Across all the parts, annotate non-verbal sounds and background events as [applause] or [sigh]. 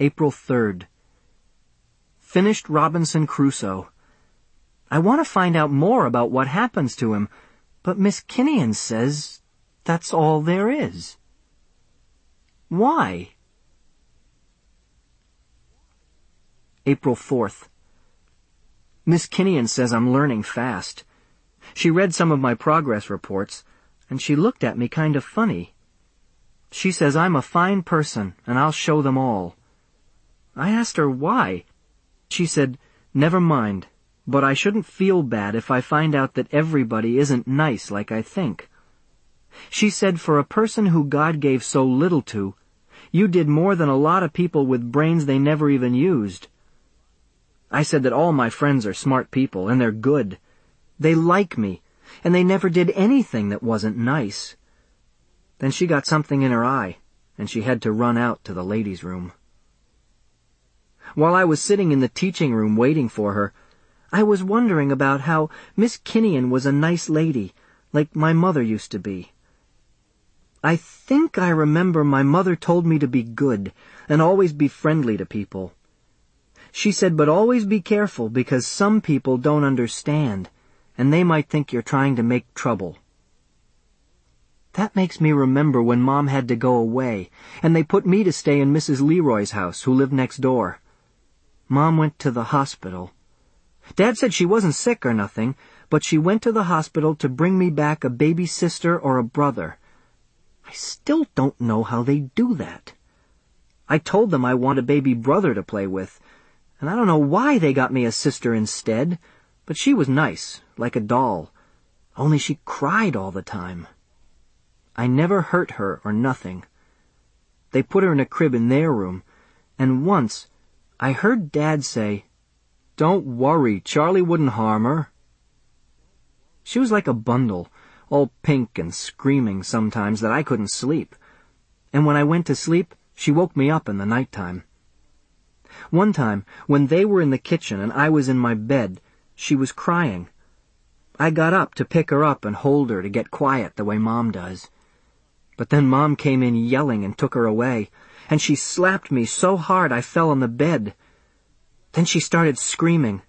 April 3rd. Finished Robinson Crusoe. I want to find out more about what happens to him, but Miss Kinnian says that's all there is. Why? April 4th. Miss Kinnian says I'm learning fast. She read some of my progress reports, and she looked at me kind of funny. She says I'm a fine person, and I'll show them all. I asked her why. She said, never mind, but I shouldn't feel bad if I find out that everybody isn't nice like I think. She said for a person who God gave so little to, you did more than a lot of people with brains they never even used. I said that all my friends are smart people, and they're good. They like me, and they never did anything that wasn't nice. Then she got something in her eye, and she had to run out to the ladies' room. While I was sitting in the teaching room waiting for her, I was wondering about how Miss Kinnian was a nice lady, like my mother used to be. I think I remember my mother told me to be good and always be friendly to people. She said, but always be careful because some people don't understand and they might think you're trying to make trouble. That makes me remember when Mom had to go away, and they put me to stay in Mrs. Leroy's house, who lived next door. Mom went to the hospital. Dad said she wasn't sick or nothing, but she went to the hospital to bring me back a baby sister or a brother. I still don't know how they do that. I told them I want a baby brother to play with, and I don't know why they got me a sister instead, but she was nice, like a doll. Only she cried all the time. I never hurt her or nothing. They put her in a crib in their room, and once I heard Dad say, Don't worry, Charlie wouldn't harm her. She was like a bundle, all pink and screaming sometimes that I couldn't sleep. And when I went to sleep, she woke me up in the night time. One time, when they were in the kitchen and I was in my bed, she was crying. I got up to pick her up and hold her to get quiet the way Mom does. But then Mom came in yelling and took her away, and she slapped me so hard I fell on the bed. Then she started screaming,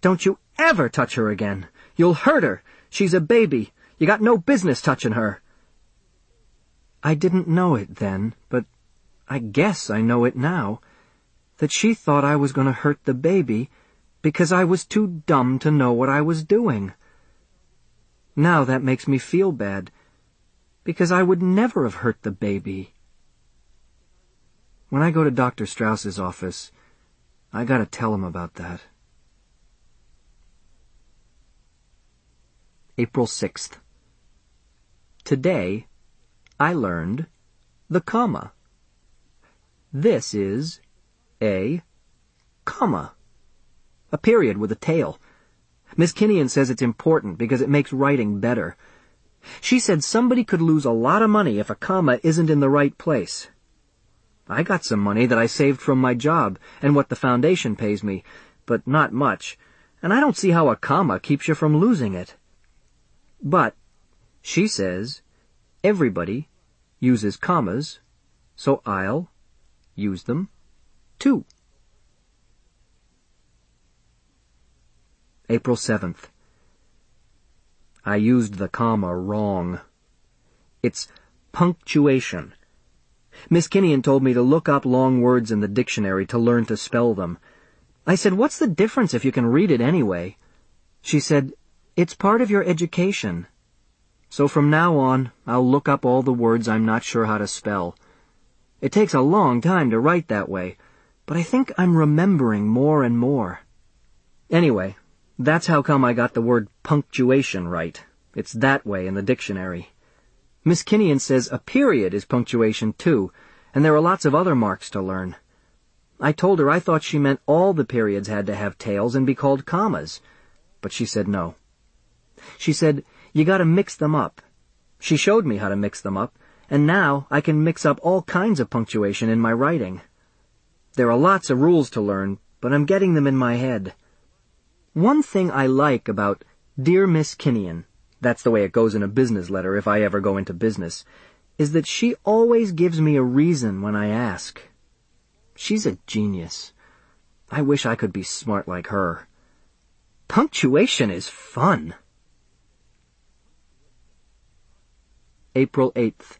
Don't you ever touch her again! You'll hurt her! She's a baby! You got no business touching her! I didn't know it then, but I guess I know it now, that she thought I was going to hurt the baby because I was too dumb to know what I was doing. Now that makes me feel bad, because I would never have hurt the baby. When I go to Dr. Strauss's office, I gotta tell him about that. April 6th. Today, I learned the comma. This is a comma a period with a tail. Miss Kinnian says it's important because it makes writing better. She said somebody could lose a lot of money if a comma isn't in the right place. I got some money that I saved from my job and what the foundation pays me, but not much, and I don't see how a comma keeps you from losing it. But, she says, everybody uses commas, so I'll use them too. April 7th. I used the comma wrong. It's punctuation. Miss Kinnian told me to look up long words in the dictionary to learn to spell them. I said, what's the difference if you can read it anyway? She said, it's part of your education. So from now on, I'll look up all the words I'm not sure how to spell. It takes a long time to write that way, but I think I'm remembering more and more. Anyway, that's how come I got the word punctuation right. It's that way in the dictionary. Miss Kinnian says a period is punctuation too, and there are lots of other marks to learn. I told her I thought she meant all the periods had to have tails and be called commas, but she said no. She said, you gotta mix them up. She showed me how to mix them up, and now I can mix up all kinds of punctuation in my writing. There are lots of rules to learn, but I'm getting them in my head. One thing I like about Dear Miss Kinnian, that's the way it goes in a business letter if I ever go into business, is that she always gives me a reason when I ask. She's a genius. I wish I could be smart like her. Punctuation is fun. April 8th.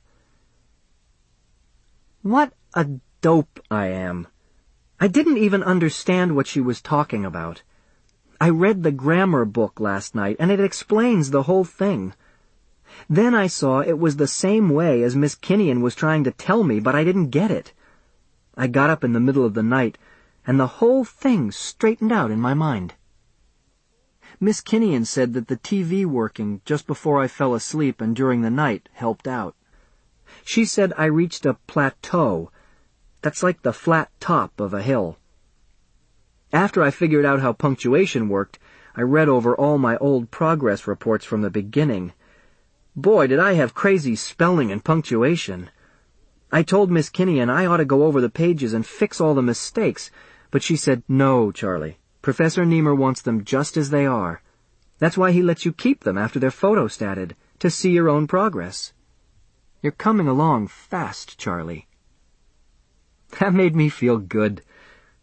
What a dope I am. I didn't even understand what she was talking about. I read the grammar book last night, and it explains the whole thing. Then I saw it was the same way as Miss Kinnian was trying to tell me, but I didn't get it. I got up in the middle of the night, and the whole thing straightened out in my mind. Miss Kinnian said that the TV working just before I fell asleep and during the night helped out. She said I reached a plateau. That's like the flat top of a hill. After I figured out how punctuation worked, I read over all my old progress reports from the beginning. Boy, did I have crazy spelling and punctuation. I told Miss Kinnian I ought to go over the pages and fix all the mistakes, but she said, no, Charlie. Professor Nemur wants them just as they are. That's why he lets you keep them after they're photostated, to see your own progress. You're coming along fast, Charlie. [laughs] That made me feel good.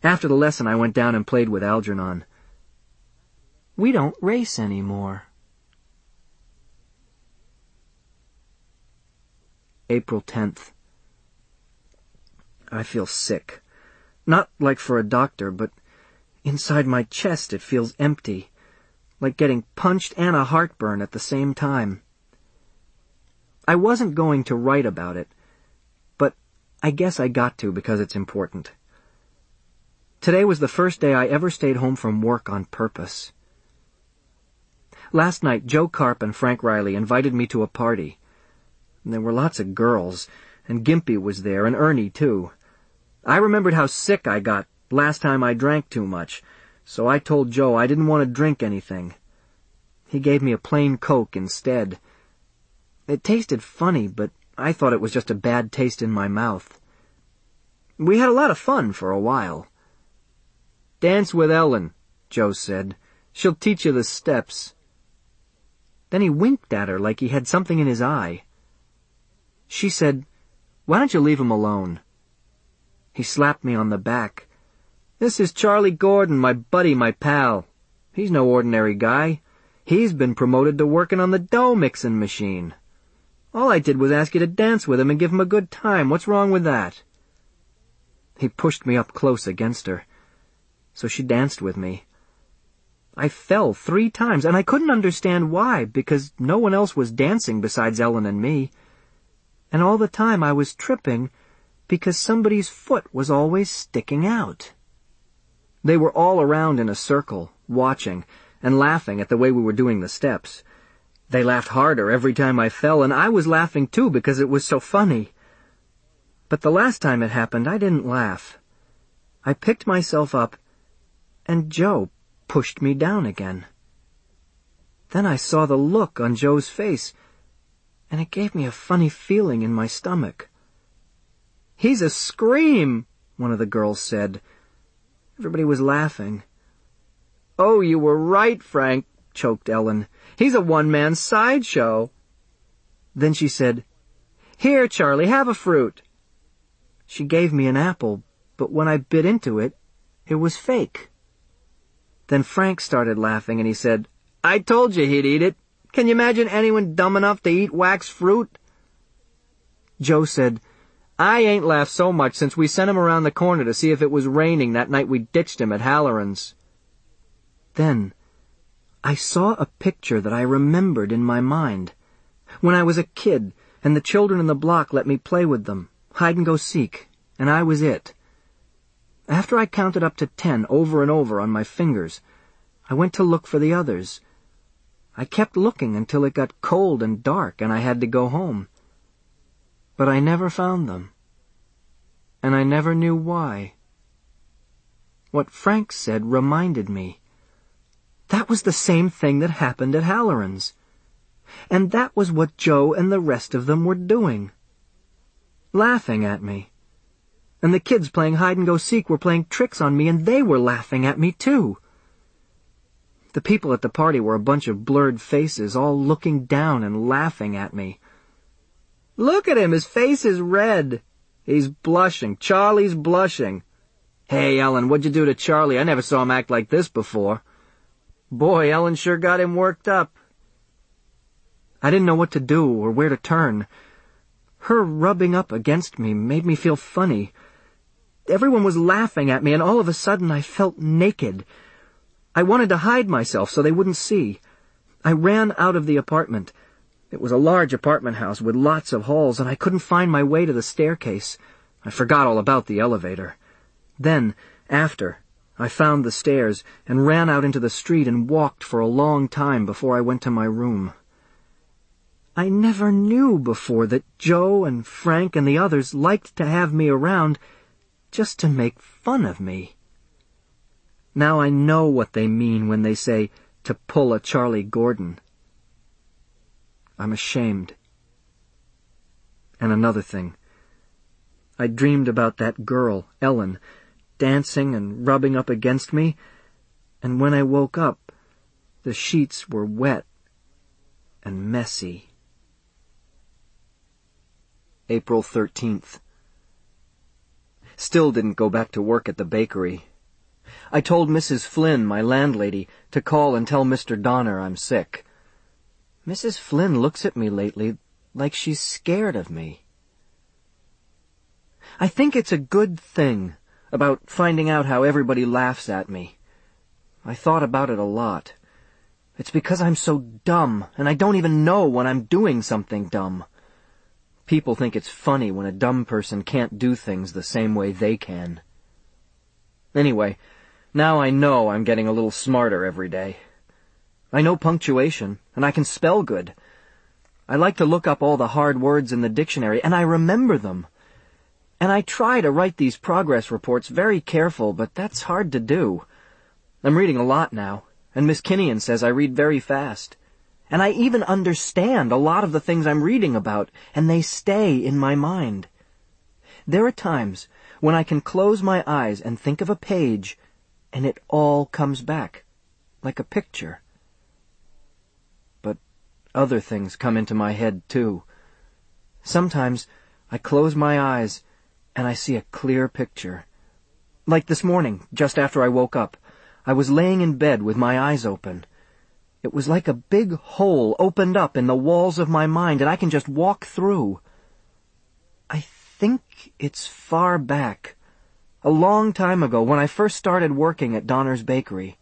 After the lesson, I went down and played with Algernon. We don't race anymore. April 10th. I feel sick. Not like for a doctor, but inside my chest it feels empty, like getting punched and a heartburn at the same time. I wasn't going to write about it, but I guess I got to because it's important. Today was the first day I ever stayed home from work on purpose. Last night, Joe Carp and Frank Riley invited me to a party. There were lots of girls, and Gimpy was there, and Ernie, too. I remembered how sick I got last time I drank too much, so I told Joe I didn't want to drink anything. He gave me a plain Coke instead. It tasted funny, but I thought it was just a bad taste in my mouth. We had a lot of fun for a while. Dance with Ellen, Joe said. She'll teach you the steps. Then he winked at her like he had something in his eye. She said, Why don't you leave him alone? He slapped me on the back. This is Charlie Gordon, my buddy, my pal. He's no ordinary guy. He's been promoted to working on the dough mixing machine. All I did was ask you to dance with him and give him a good time. What's wrong with that? He pushed me up close against her. So she danced with me. I fell three times, and I couldn't understand why, because no one else was dancing besides Ellen and me. And all the time I was tripping because somebody's foot was always sticking out. They were all around in a circle, watching, and laughing at the way we were doing the steps. They laughed harder every time I fell, and I was laughing too because it was so funny. But the last time it happened, I didn't laugh. I picked myself up, and Joe pushed me down again. Then I saw the look on Joe's face, and it gave me a funny feeling in my stomach. He's a scream, one of the girls said. Everybody was laughing. Oh, you were right, Frank, choked Ellen. He's a one-man sideshow. Then she said, Here, Charlie, have a fruit. She gave me an apple, but when I bit into it, it was fake. Then Frank started laughing and he said, I told you he'd eat it. Can you imagine anyone dumb enough to eat wax fruit? Joe said, I ain't laughed so much since we sent him around the corner to see if it was raining that night we ditched him at Halloran's. Then, I saw a picture that I remembered in my mind. When I was a kid, and the children in the block let me play with them, hide and go seek, and I was it. After I counted up to ten over and over on my fingers, I went to look for the others. I kept looking until it got cold and dark and I had to go home. But I never found them. And I never knew why. What Frank said reminded me. That was the same thing that happened at Halloran's. And that was what Joe and the rest of them were doing. Laughing at me. And the kids playing hide-and-go-seek were playing tricks on me, and they were laughing at me, too. The people at the party were a bunch of blurred faces, all looking down and laughing at me. Look at him, his face is red. He's blushing. Charlie's blushing. Hey, Ellen, what'd you do to Charlie? I never saw him act like this before. Boy, Ellen sure got him worked up. I didn't know what to do or where to turn. Her rubbing up against me made me feel funny. Everyone was laughing at me, and all of a sudden I felt naked. I wanted to hide myself so they wouldn't see. I ran out of the apartment. It was a large apartment house with lots of halls, and I couldn't find my way to the staircase. I forgot all about the elevator. Then, after, I found the stairs and ran out into the street and walked for a long time before I went to my room. I never knew before that Joe and Frank and the others liked to have me around just to make fun of me. Now I know what they mean when they say to pull a Charlie Gordon. I'm ashamed. And another thing. I dreamed about that girl, Ellen, dancing and rubbing up against me, and when I woke up, the sheets were wet and messy. April 13th. Still didn't go back to work at the bakery. I told Mrs. Flynn, my landlady, to call and tell Mr. Donner I'm sick. Mrs. Flynn looks at me lately like she's scared of me. I think it's a good thing about finding out how everybody laughs at me. I thought about it a lot. It's because I'm so dumb, and I don't even know when I'm doing something dumb. People think it's funny when a dumb person can't do things the same way they can. Anyway, now I know I'm getting a little smarter every day. I know punctuation, and I can spell good. I like to look up all the hard words in the dictionary, and I remember them. And I try to write these progress reports very careful, but that's hard to do. I'm reading a lot now, and Miss Kinnian says I read very fast. And I even understand a lot of the things I'm reading about, and they stay in my mind. There are times when I can close my eyes and think of a page, and it all comes back, like a picture. But other things come into my head, too. Sometimes I close my eyes and I see a clear picture. Like this morning, just after I woke up, I was laying in bed with my eyes open. It was like a big hole opened up in the walls of my mind, and I can just walk through. I think it's far back, a long time ago, when I first started working at Donner's Bakery.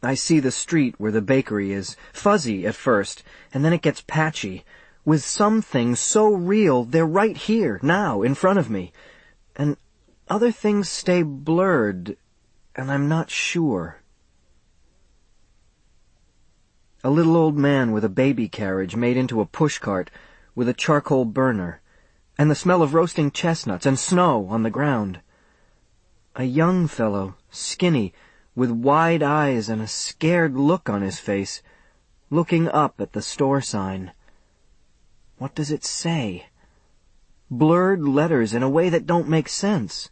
I see the street where the bakery is, fuzzy at first, and then it gets patchy, with some things so real they're right here, now, in front of me, and other things stay blurred, and I'm not sure. A little old man with a baby carriage made into a pushcart with a charcoal burner, and the smell of roasting chestnuts and snow on the ground. A young fellow, skinny, with wide eyes and a scared look on his face, looking up at the store sign. What does it say? Blurred letters in a way that don't make sense.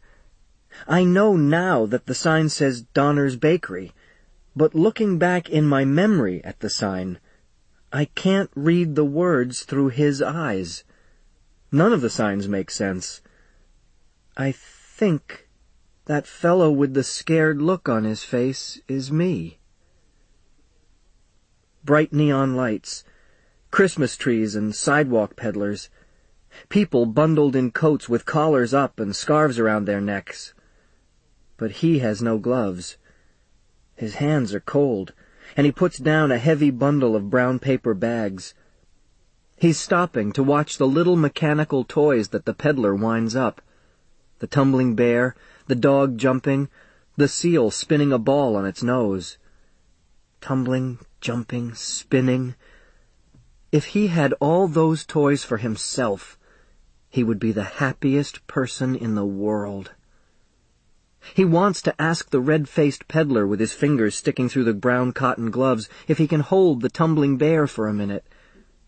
I know now that the sign says Donner's Bakery, but looking back in my memory at the sign, I can't read the words through his eyes. None of the signs make sense. I think that fellow with the scared look on his face is me. Bright neon lights, Christmas trees and sidewalk peddlers. People bundled in coats with collars up and scarves around their necks. But he has no gloves. His hands are cold, and he puts down a heavy bundle of brown paper bags. He's stopping to watch the little mechanical toys that the peddler winds up. The tumbling bear, the dog jumping, the seal spinning a ball on its nose. Tumbling, jumping, spinning, if he had all those toys for himself, he would be the happiest person in the world. He wants to ask the red-faced peddler with his fingers sticking through the brown cotton gloves if he can hold the tumbling bear for a minute,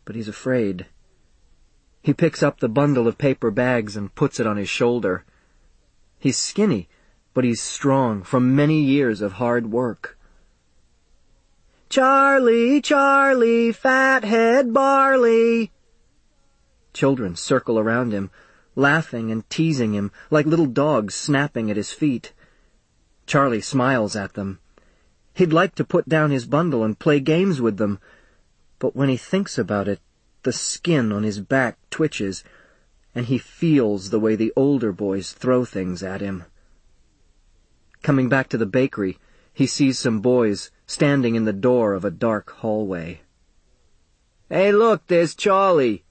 but he's afraid. He picks up the bundle of paper bags and puts it on his shoulder. He's skinny, but he's strong from many years of hard work. Charlie, Charlie, fathead barley. Children circle around him, laughing and teasing him like little dogs snapping at his feet. Charlie smiles at them. He'd like to put down his bundle and play games with them, but when he thinks about it, the skin on his back twitches, and he feels the way the older boys throw things at him. Coming back to the bakery, he sees some boys standing in the door of a dark hallway. Hey, look, there's Charlie.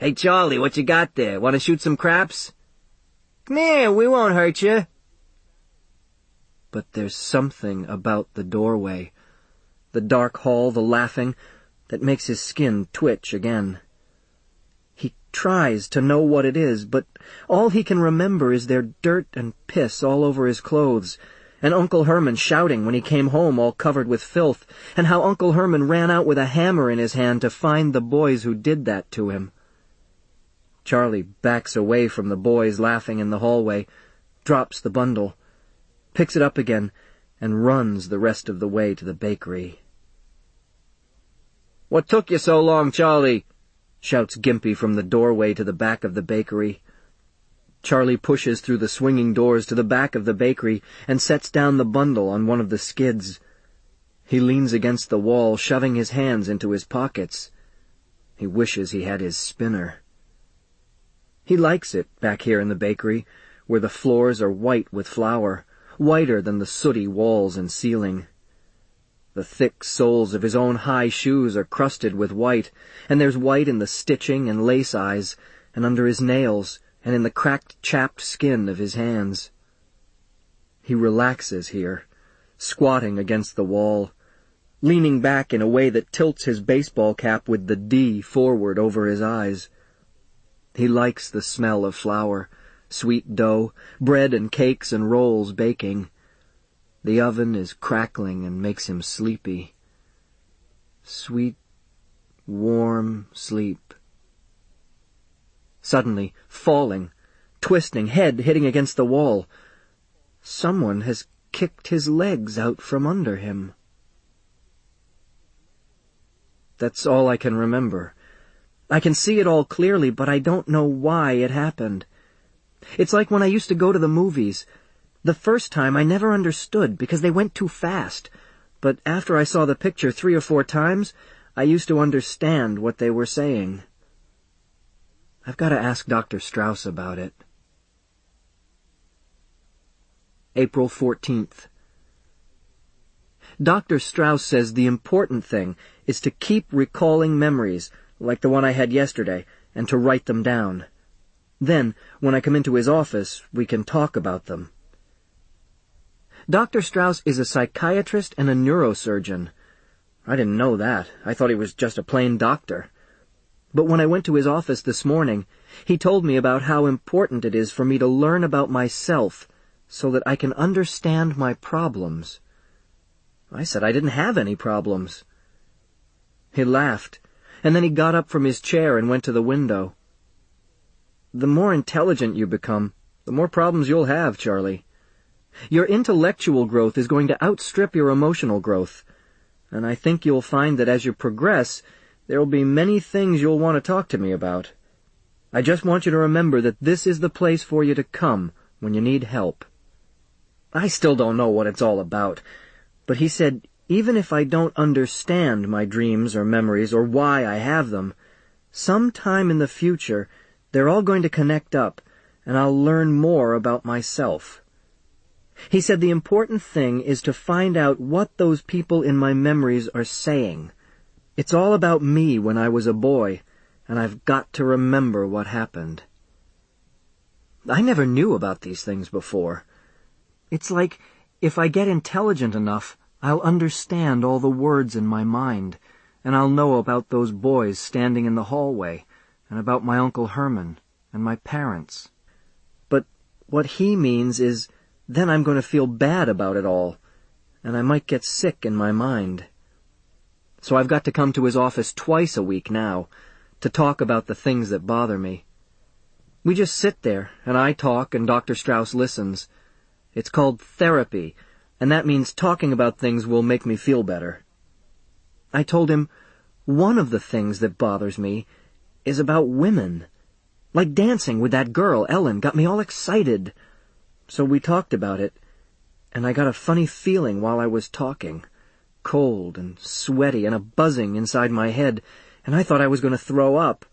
Hey, Charlie, what you got there? Want to shoot some craps? Come here, we won't hurt you. But there's something about the doorway, the dark hall, the laughing, that makes his skin twitch again. He tries to know what it is, but all he can remember is their dirt and piss all over his clothes, and Uncle Herman shouting when he came home all covered with filth, and how Uncle Herman ran out with a hammer in his hand to find the boys who did that to him. Charlie backs away from the boys laughing in the hallway, drops the bundle, picks it up again, and runs the rest of the way to the bakery. What took you so long, Charlie? shouts Gimpy from the doorway to the back of the bakery. Charlie pushes through the swinging doors to the back of the bakery and sets down the bundle on one of the skids. He leans against the wall, shoving his hands into his pockets. He wishes he had his spinner. He likes it back here in the bakery, where the floors are white with flour, whiter than the sooty walls and ceiling. The thick soles of his own high shoes are crusted with white, and there's white in the stitching and lace eyes, and under his nails, and in the cracked, chapped skin of his hands. He relaxes here, squatting against the wall, leaning back in a way that tilts his baseball cap with the D forward over his eyes. He likes the smell of flour, sweet dough, bread and cakes and rolls baking. The oven is crackling and makes him sleepy. Sweet, warm sleep. Suddenly, falling, twisting, head hitting against the wall, someone has kicked his legs out from under him. That's all I can remember. I can see it all clearly, but I don't know why it happened. It's like when I used to go to the movies. The first time I never understood because they went too fast, but after I saw the picture three or four times, I used to understand what they were saying. I've got to ask Dr. Strauss about it. April 14th. Dr. Strauss says the important thing is to keep recalling memories like the one I had yesterday, and to write them down. Then, when I come into his office, we can talk about them. Dr. Strauss is a psychiatrist and a neurosurgeon. I didn't know that. I thought he was just a plain doctor. But when I went to his office this morning, he told me about how important it is for me to learn about myself so that I can understand my problems. I said I didn't have any problems. He laughed and then he got up from his chair and went to the window. The more intelligent you become, the more problems you'll have, Charlie. Your intellectual growth is going to outstrip your emotional growth, and I think you'll find that as you progress, there will be many things you'll want to talk to me about. I just want you to remember that this is the place for you to come when you need help. I still don't know what it's all about, but he said even if I don't understand my dreams or memories or why I have them, sometime in the future they're all going to connect up and I'll learn more about myself. He said the important thing is to find out what those people in my memories are saying. It's all about me when I was a boy, and I've got to remember what happened. I never knew about these things before. It's like if I get intelligent enough, I'll understand all the words in my mind, and I'll know about those boys standing in the hallway, and about my Uncle Herman, and my parents. But what he means is, then I'm going to feel bad about it all, and I might get sick in my mind. So I've got to come to his office twice a week now, to talk about the things that bother me. We just sit there, and I talk, and Dr. Strauss listens. It's called therapy, and that means talking about things will make me feel better. I told him, one of the things that bothers me is about women. Like dancing with that girl, Ellen, got me all excited. So we talked about it, and I got a funny feeling while I was talking. Cold and sweaty and a buzzing inside my head, and I thought I was going to throw up.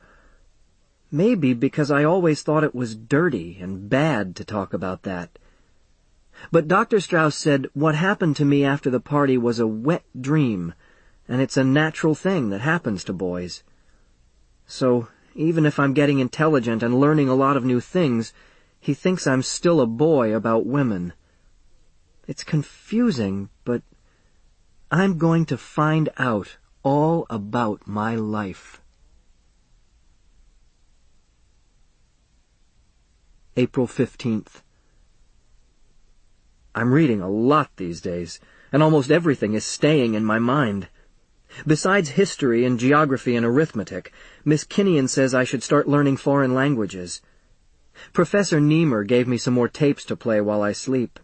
Maybe because I always thought it was dirty and bad to talk about that. But Dr. Strauss said what happened to me after the party was a wet dream, and it's a natural thing that happens to boys. So, even if I'm getting intelligent and learning a lot of new things, he thinks I'm still a boy about women. It's confusing, but I'm going to find out all about my life. April 15th. I'm reading a lot these days, and almost everything is staying in my mind. Besides history and geography and arithmetic, Miss Kinnian says I should start learning foreign languages. Professor Nemur gave me some more tapes to play while I sleep.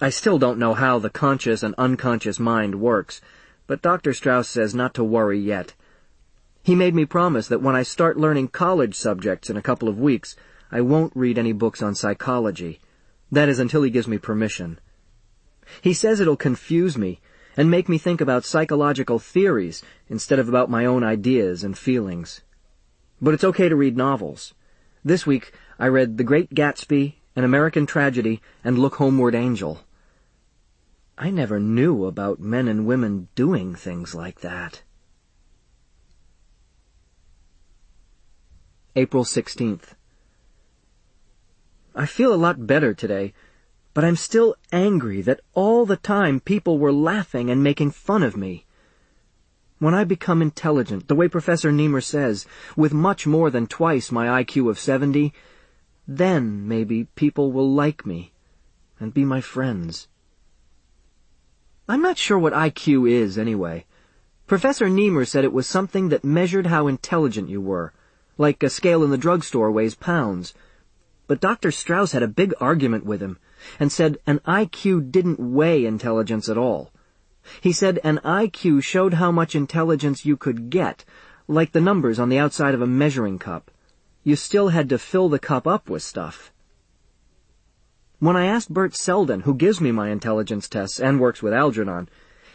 I still don't know how the conscious and unconscious mind works, but Dr. Strauss says not to worry yet. He made me promise that when I start learning college subjects in a couple of weeks, I won't read any books on psychology. That is until he gives me permission. He says it'll confuse me and make me think about psychological theories instead of about my own ideas and feelings. But it's okay to read novels. This week I read The Great Gatsby, An American Tragedy, and Look Homeward Angel. I never knew about men and women doing things like that. April 16th. I feel a lot better today, but I'm still angry that all the time people were laughing and making fun of me. When I become intelligent, the way Professor Nemur says, with much more than twice my IQ of 70, then maybe people will like me and be my friends. I'm not sure what IQ is anyway. Professor Nemur said it was something that measured how intelligent you were, like a scale in the drugstore weighs pounds, but Dr. Strauss had a big argument with him and said an IQ didn't weigh intelligence at all. He said an IQ showed how much intelligence you could get, like the numbers on the outside of a measuring cup. You still had to fill the cup up with stuff. When I asked Bert Selden, who gives me my intelligence tests and works with Algernon,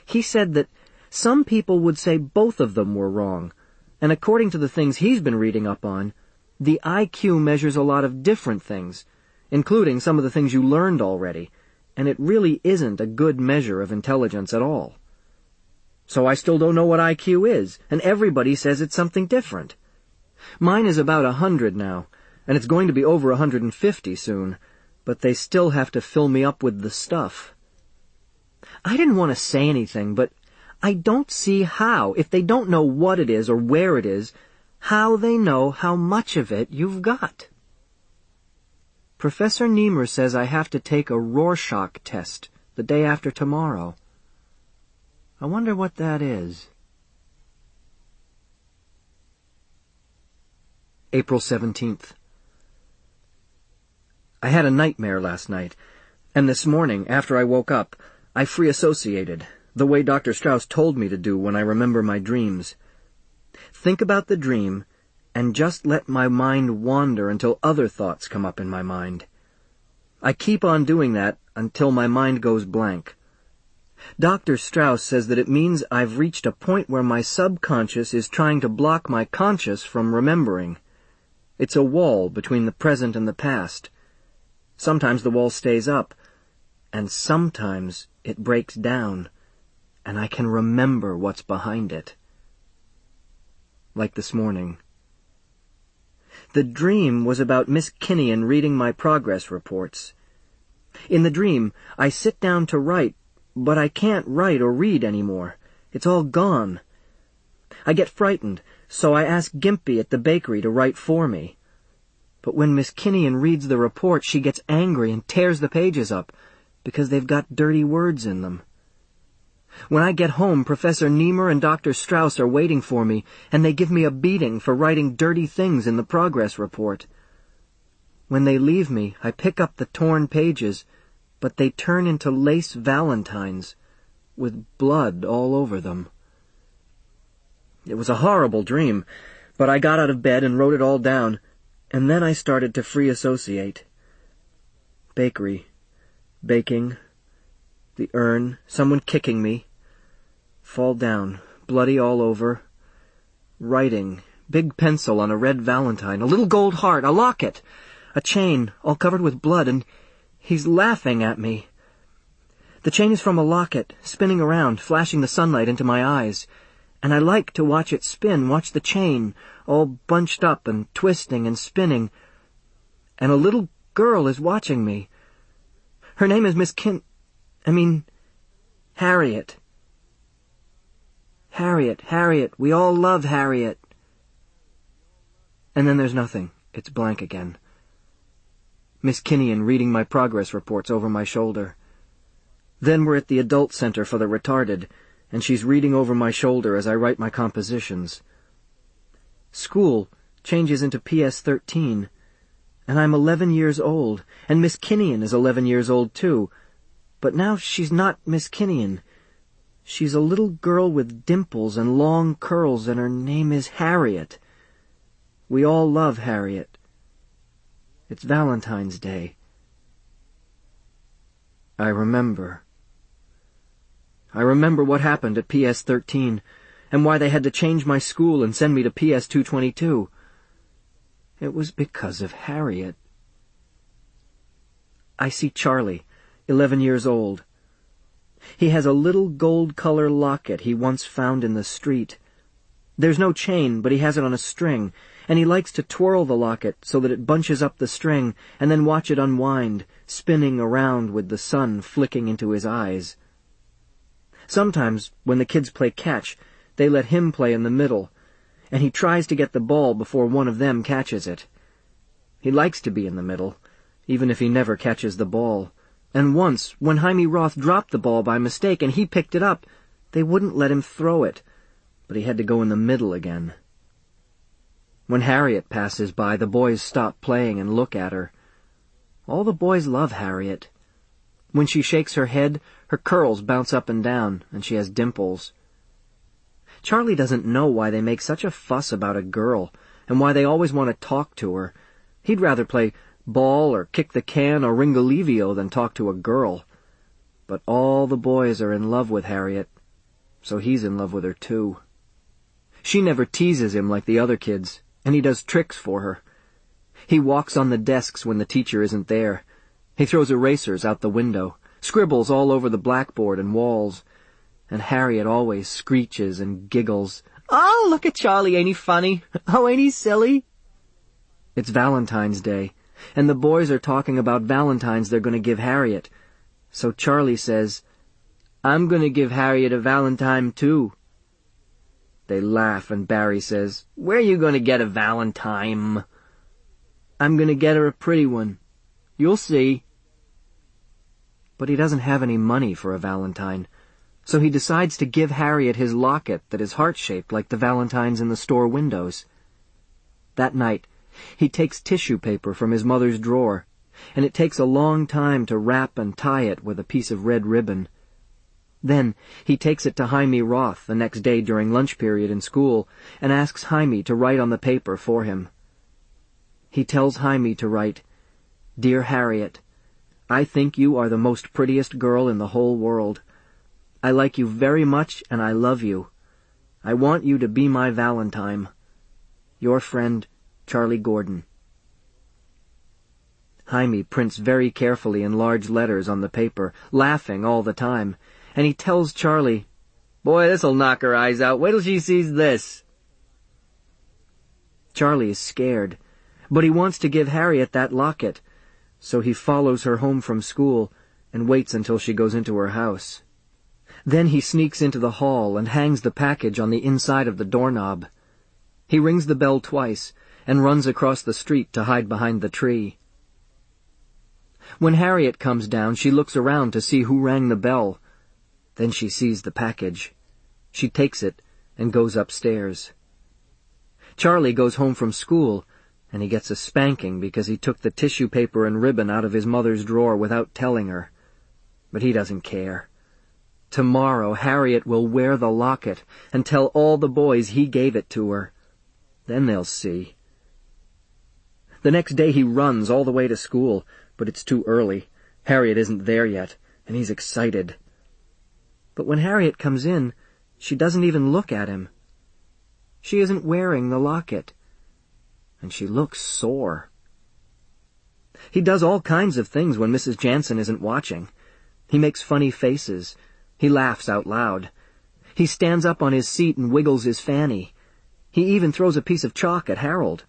he said that some people would say both of them were wrong, and according to the things he's been reading up on, the IQ measures a lot of different things, including some of the things you learned already, and it really isn't a good measure of intelligence at all. So I still don't know what IQ is, and everybody says it's something different. Mine is about a hundred now, and it's going to be over a hundred and fifty soon, but they still have to fill me up with the stuff. I didn't want to say anything, but I don't see how, if they don't know what it is or where it is, how they know how much of it you've got. Professor Nemur says I have to take a Rorschach test the day after tomorrow. I wonder what that is. April 17th. I had a nightmare last night, and this morning, after I woke up, I free associated, the way Dr. Strauss told me to do when I remember my dreams think about the dream, and just let my mind wander until other thoughts come up in my mind. I keep on doing that until my mind goes blank. Dr. Strauss says that it means I've reached a point where my subconscious is trying to block my conscious from remembering. It's a wall between the present and the past. Sometimes the wall stays up, and sometimes it breaks down, and I can remember what's behind it like this morning. The dream was about Miss Kinnian reading my progress reports. In the dream, I sit down to write, but I can't write or read anymore. It's all gone. I get frightened, so I ask Gimpy at the bakery to write for me. But when Miss Kinnian reads the report, she gets angry and tears the pages up, because they've got dirty words in them. When I get home, Professor Nemur and Dr. Strauss are waiting for me, and they give me a beating for writing dirty things in the progress report. When they leave me, I pick up the torn pages, but they turn into lace valentines, with blood all over them. It was a horrible dream, but I got out of bed and wrote it all down, and then I started to free associate. Bakery, baking, The urn, someone kicking me. Fall down, bloody all over. Writing, big pencil on a red valentine, a little gold heart, a locket, a chain, all covered with blood, and he's laughing at me. The chain is from a locket, spinning around, flashing the sunlight into my eyes. And I like to watch it spin, watch the chain, all bunched up and twisting and spinning. And a little girl is watching me. Her name is Miss Kin... I mean, Harriet. Harriet, Harriet, we all love Harriet. And then there's nothing. It's blank again. Miss Kinnian reading my progress reports over my shoulder. Then we're at the adult center for the retarded, and she's reading over my shoulder as I write my compositions. School changes into PS-13, and I'm eleven years old, and Miss Kinnian is eleven years old too. But now she's not Miss Kinnian. She's a little girl with dimples and long curls, and her name is Harriet. We all love Harriet. It's Valentine's Day. I remember. I remember what happened at PS-13, and why they had to change my school and send me to PS-222. It was because of Harriet. I see Charlie, eleven years old. He has a little gold color locket he once found in the street. There's no chain, but he has it on a string, and he likes to twirl the locket so that it bunches up the string and then watch it unwind, spinning around with the sun flicking into his eyes. Sometimes, when the kids play catch, they let him play in the middle, and he tries to get the ball before one of them catches it. He likes to be in the middle, even if he never catches the ball. And once, when Hymie Roth dropped the ball by mistake and he picked it up, they wouldn't let him throw it, but he had to go in the middle again. When Harriet passes by, the boys stop playing and look at her. All the boys love Harriet. When she shakes her head, her curls bounce up and down, and she has dimples. Charlie doesn't know why they make such a fuss about a girl, and why they always want to talk to her. He'd rather play ball or kick the can or ring the levio than talk to a girl. But all the boys are in love with Harriet, so he's in love with her too. She never teases him like the other kids, and he does tricks for her. He walks on the desks when the teacher isn't there, he throws erasers out the window, scribbles all over the blackboard and walls, and Harriet always screeches and giggles. Oh, look at Charlie, ain't he funny? Oh, ain't he silly? It's Valentine's Day, and the boys are talking about Valentines they're going to give Harriet. So Charlie says, I'm going to give Harriet a Valentine too. They laugh, and Barry says, Where are you going to get a Valentine? I'm going to get her a pretty one. You'll see but he doesn't have any money for a valentine. So he decides to give Harriet his locket that is heart-shaped like the valentines in the store windows. That night, he takes tissue paper from his mother's drawer, and it takes a long time to wrap and tie it with a piece of red ribbon. Then he takes it to Hymie Roth the next day during lunch period in school and asks Hymie to write on the paper for him. He tells Hymie to write, Dear Harriet, I think you are the most prettiest girl in the whole world. I like you very much and I love you. I want you to be my Valentine. Your friend, Charlie Gordon. Hymie prints very carefully in large letters on the paper, laughing all the time, and he tells Charlie, Boy, this'll knock her eyes out. Wait till she sees this. Charlie is scared, but he wants to give Harriet that locket, so he follows her home from school and waits until she goes into her house. Then he sneaks into the hall and hangs the package on the inside of the doorknob. He rings the bell twice and runs across the street to hide behind the tree. When Harriet comes down, she looks around to see who rang the bell. Then she sees the package. She takes it and goes upstairs. Charlie goes home from school and he gets a spanking because he took the tissue paper and ribbon out of his mother's drawer without telling her. But he doesn't care. Tomorrow Harriet will wear the locket and tell all the boys he gave it to her. Then they'll see. The next day he runs all the way to school, but it's too early. Harriet isn't there yet, and he's excited. But when Harriet comes in, she doesn't even look at him. She isn't wearing the locket. And she looks sore. He does all kinds of things when Mrs. Jansen isn't watching. He makes funny faces. He laughs out loud. He stands up on his seat and wiggles his fanny. He even throws a piece of chalk at Harold.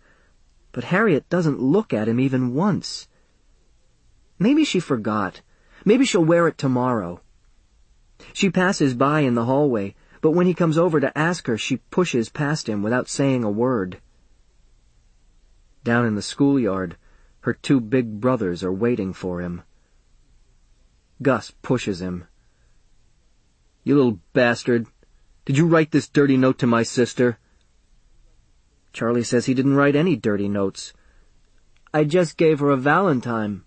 But Harriet doesn't look at him even once. Maybe she forgot. Maybe she'll wear it tomorrow. She passes by in the hallway, but when he comes over to ask her, she pushes past him without saying a word. Down in the schoolyard, her two big brothers are waiting for him. Gus pushes him. You little bastard. Did you write this dirty note to my sister? Charlie says he didn't write any dirty notes. I just gave her a valentine.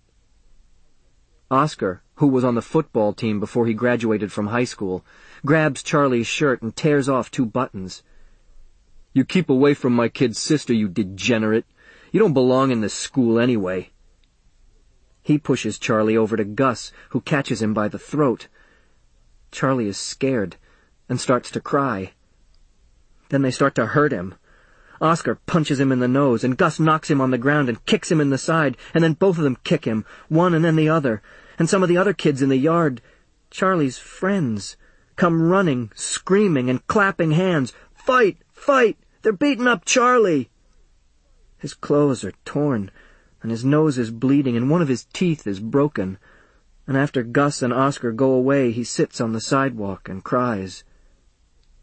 Oscar, who was on the football team before he graduated from high school, grabs Charlie's shirt and tears off two buttons. You keep away from my kid's sister, you degenerate. You don't belong in this school anyway. He pushes Charlie over to Gus, who catches him by the throat. Charlie is scared and starts to cry. Then they start to hurt him. Oscar punches him in the nose, and Gus knocks him on the ground and kicks him in the side, and then both of them kick him, one and then the other, and some of the other kids in the yard, Charlie's friends, come running, screaming, and clapping hands. Fight! Fight! They're beating up Charlie! His clothes are torn, and his nose is bleeding, and one of his teeth is broken. And after Gus and Oscar go away, he sits on the sidewalk and cries.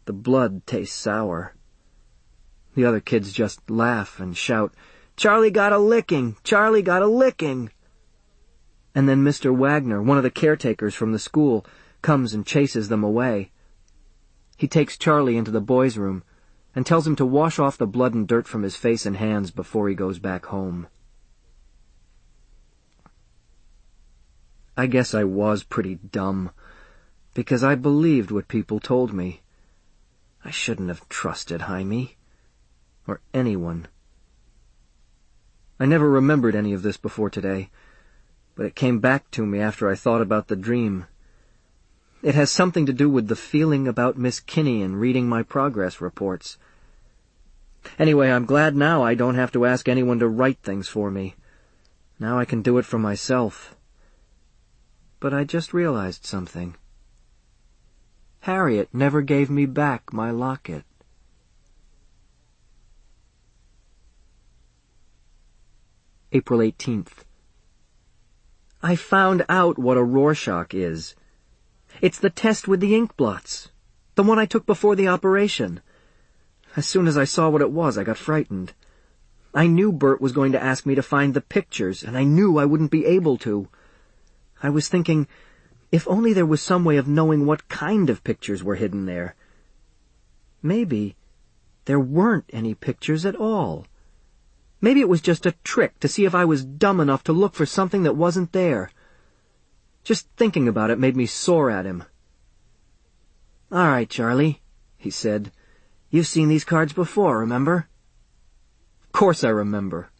The blood tastes sour. The other kids just laugh and shout, Charlie got a licking! Charlie got a licking! And then Mr. Wagner, one of the caretakers from the school, comes and chases them away. He takes Charlie into the boys' room and tells him to wash off the blood and dirt from his face and hands before he goes back home. I guess I was pretty dumb, because I believed what people told me. I shouldn't have trusted Hymie. Or anyone. I never remembered any of this before today, but it came back to me after I thought about the dream. It has something to do with the feeling about Miss Kinnian and reading my progress reports. Anyway, I'm glad now I don't have to ask anyone to write things for me. Now I can do it for myself. But I just realized something. Harriet never gave me back my locket. April 18th. I found out what a Rorschach is. It's the test with the ink blots. The one I took before the operation. As soon as I saw what it was, I got frightened. I knew Bert was going to ask me to find the pictures, and I knew I wouldn't be able to. I was thinking, if only there was some way of knowing what kind of pictures were hidden there. Maybe there weren't any pictures at all. Maybe it was just a trick to see if I was dumb enough to look for something that wasn't there. Just thinking about it made me sore at him. All right, Charlie, he said. You've seen these cards before, remember? Of course I remember.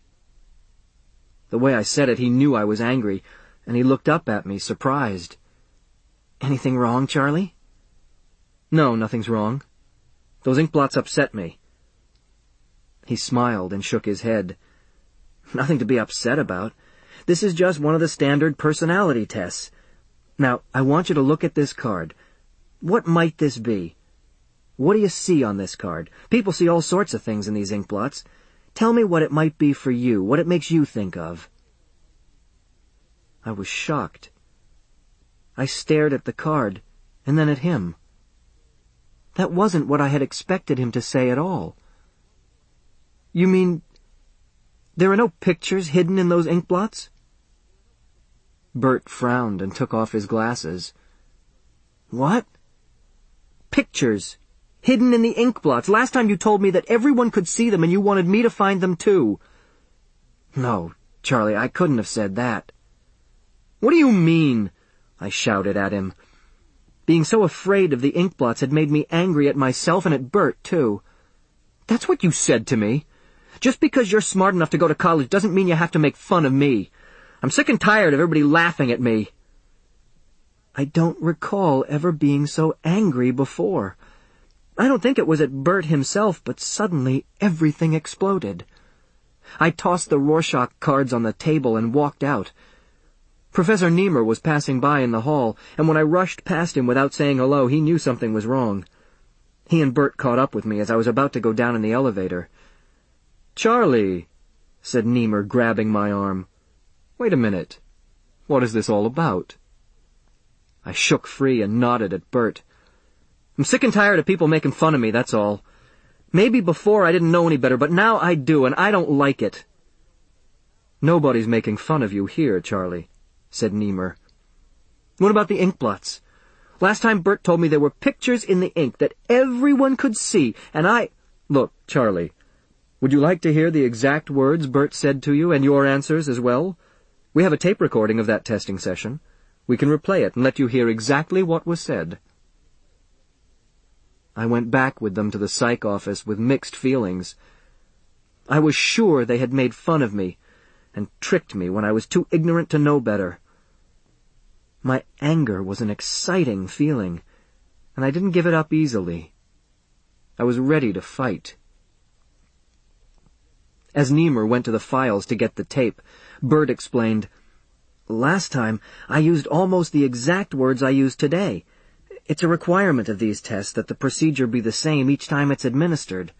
The way I said it, he knew I was angry, and he looked up at me, surprised. Anything wrong, Charlie? No, nothing's wrong. Those ink blots upset me. He smiled and shook his head. Nothing to be upset about. This is just one of the standard personality tests. Now, I want you to look at this card. What might this be? What do you see on this card? People see all sorts of things in these ink blots. Tell me what it might be for you, what it makes you think of. I was shocked. I stared at the card, and then at him. That wasn't what I had expected him to say at all. You mean there are no pictures hidden in those ink blots? Bert frowned and took off his glasses. What? Pictures, hidden in the ink blots. Last time you told me that everyone could see them and you wanted me to find them too. No, Charlie, I couldn't have said that. What do you mean? I shouted at him. Being so afraid of the ink blots had made me angry at myself and at Bert, too. That's what you said to me. Just because you're smart enough to go to college doesn't mean you have to make fun of me. I'm sick and tired of everybody laughing at me. I don't recall ever being so angry before. I don't think it was at Bert himself, but suddenly everything exploded. I tossed the Rorschach cards on the table and walked out. Professor Nemur was passing by in the hall, and when I rushed past him without saying hello, he knew something was wrong. He and Bert caught up with me as I was about to go down in the elevator. Charlie, said Nemur, grabbing my arm. Wait a minute. What is this all about? I shook free and nodded at Bert. I'm sick and tired of people making fun of me, that's all. Maybe before I didn't know any better, but now I do, and I don't like it. Nobody's making fun of you here, Charlie, said Nemur. What about the ink blots? Last time Bert told me there were pictures in the ink that everyone could see, and I... Look, Charlie, would you like to hear the exact words Bert said to you, and your answers as well? We have a tape recording of that testing session. We can replay it and let you hear exactly what was said. I went back with them to the psych office with mixed feelings. I was sure they had made fun of me and tricked me when I was too ignorant to know better. My anger was an exciting feeling, and I didn't give it up easily. I was ready to fight. As Nemur went to the files to get the tape, Bert explained, Last time, I used almost the exact words I use today. It's a requirement of these tests that the procedure be the same each time it's administered.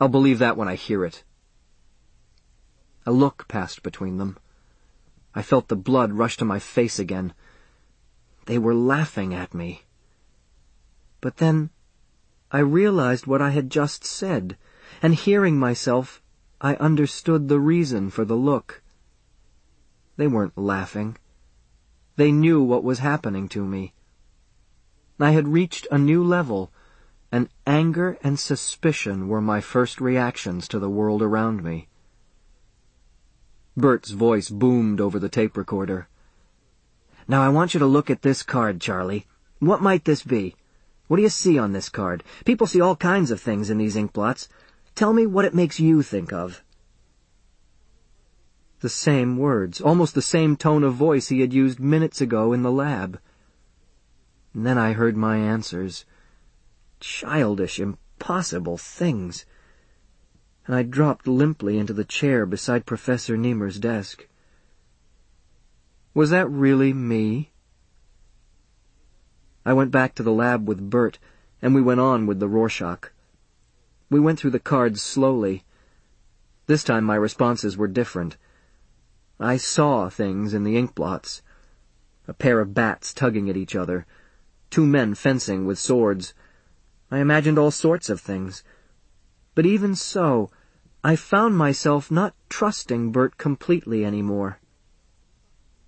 I'll believe that when I hear it. A look passed between them. I felt the blood rush to my face again. They were laughing at me. But then I realized what I had just said, and hearing myself, I understood the reason for the look. They weren't laughing. They knew what was happening to me. I had reached a new level, and anger and suspicion were my first reactions to the world around me. Bert's voice boomed over the tape recorder. Now I want you to look at this card, Charlie. What might this be? What do you see on this card? People see all kinds of things in these ink blots. Tell me what it makes you think of. The same words, almost the same tone of voice he had used minutes ago in the lab. And then I heard my answers. Childish, impossible things. And I dropped limply into the chair beside Professor Nemur's desk. Was that really me? I went back to the lab with Bert, and we went on with the Rorschach. We went through the cards slowly. This time my responses were different. I saw things in the ink blots. A pair of bats tugging at each other, two men fencing with swords. I imagined all sorts of things. But even so, I found myself not trusting Bert completely anymore.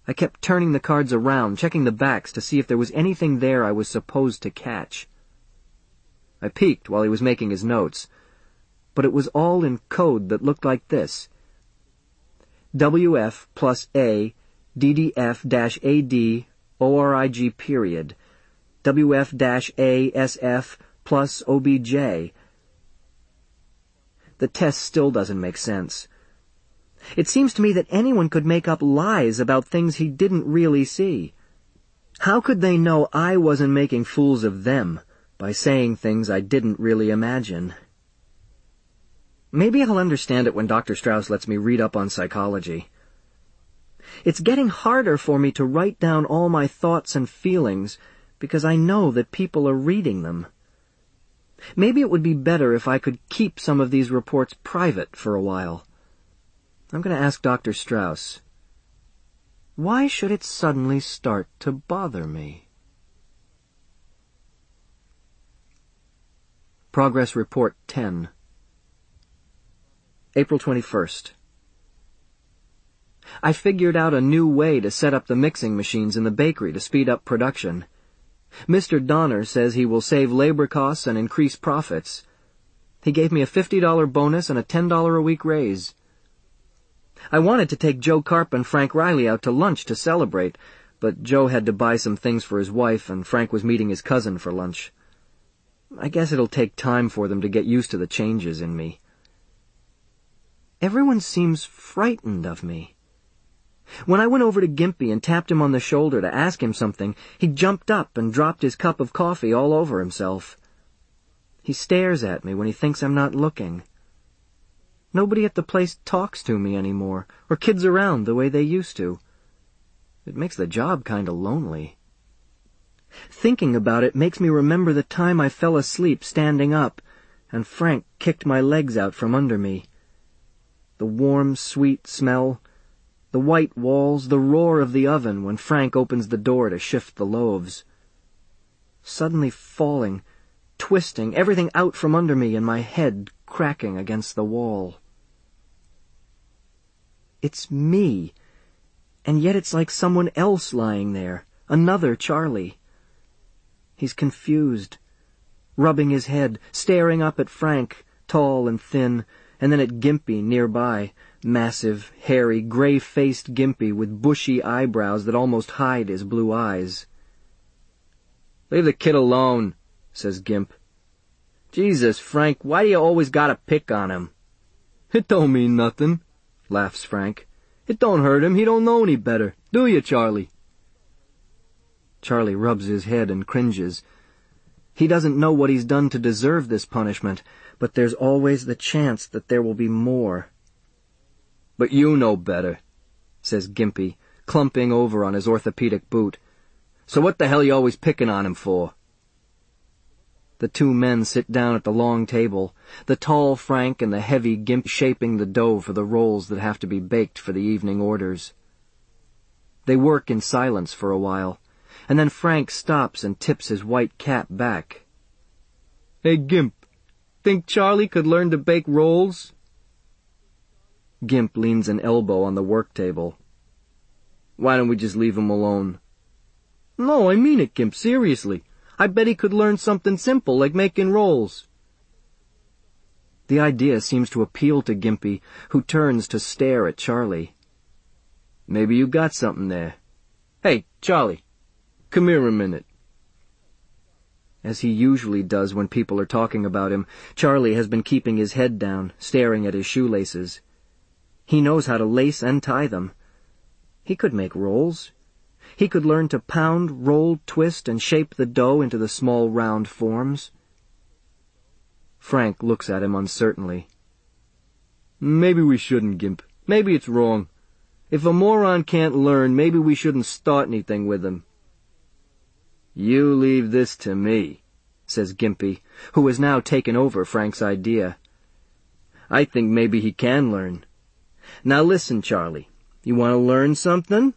I kept turning the cards around, checking the backs to see if there was anything there I was supposed to catch. I peeked while he was making his notes, but it was all in code that looked like this. WF plus A, DDF dash AD, ORIG period. W F dash A S F plus OBJ. The test still doesn't make sense. It seems to me that anyone could make up lies about things he didn't really see. How could they know I wasn't making fools of them by saying things I didn't really imagine? Maybe I'll understand it when Dr. Strauss lets me read up on psychology. It's getting harder for me to write down all my thoughts and feelings because I know that people are reading them. Maybe it would be better if I could keep some of these reports private for a while. I'm going to ask Dr. Strauss. Why should it suddenly start to bother me? Progress Report 10 April 21st. I figured out a new way to set up the mixing machines in the bakery to speed up production. Mr. Donner says he will save labor costs and increase profits. He gave me a $50 bonus and a $10 a week raise. I wanted to take Joe Carp and Frank Riley out to lunch to celebrate, but Joe had to buy some things for his wife and Frank was meeting his cousin for lunch. I guess it'll take time for them to get used to the changes in me. Everyone seems frightened of me. When I went over to Gimpy and tapped him on the shoulder to ask him something, he jumped up and dropped his cup of coffee all over himself. He stares at me when he thinks I'm not looking. Nobody at the place talks to me anymore, or kids around the way they used to. It makes the job kinda lonely. Thinking about it makes me remember the time I fell asleep standing up, and Frank kicked my legs out from under me. The warm, sweet smell, the white walls, the roar of the oven when Frank opens the door to shift the loaves. Suddenly falling, twisting, everything out from under me and my head cracking against the wall. It's me, and yet it's like someone else lying there, another Charlie. He's confused, rubbing his head, staring up at Frank, tall and thin, and then at Gimpy nearby, massive, hairy, gray-faced Gimpy with bushy eyebrows that almost hide his blue eyes. Leave the kid alone, says Gimp. Jesus, Frank, why do you always gotta pick on him? It don't mean nothing, laughs Frank. It don't hurt him, he don't know any better. Do you, Charlie? Charlie rubs his head and cringes. He doesn't know what he's done to deserve this punishment, but there's always the chance that there will be more. But you know better, says Gimpy, clumping over on his orthopedic boot. So what the hell you always picking on him for? The two men sit down at the long table, the tall Frank and the heavy Gimp shaping the dough for the rolls that have to be baked for the evening orders. They work in silence for a while, and then Frank stops and tips his white cap back. Hey, Gimp, think Charlie could learn to bake rolls? Gimp leans an elbow on the work table. Why don't we just leave him alone? No, I mean it, Gimp, seriously. I bet he could learn something simple like making rolls. The idea seems to appeal to Gimpy, who turns to stare at Charlie. Maybe you got something there. Hey, Charlie, come here a minute. As he usually does when people are talking about him, Charlie has been keeping his head down, staring at his shoelaces. He knows how to lace and tie them. He could make rolls. He could learn to pound, roll, twist, and shape the dough into the small round forms. Frank looks at him uncertainly. Maybe we shouldn't, Gimp. Maybe it's wrong. If a moron can't learn, maybe we shouldn't start anything with him. You leave this to me, says Gimpy, who has now taken over Frank's idea. I think maybe he can learn. Now listen, Charlie. You want to learn something?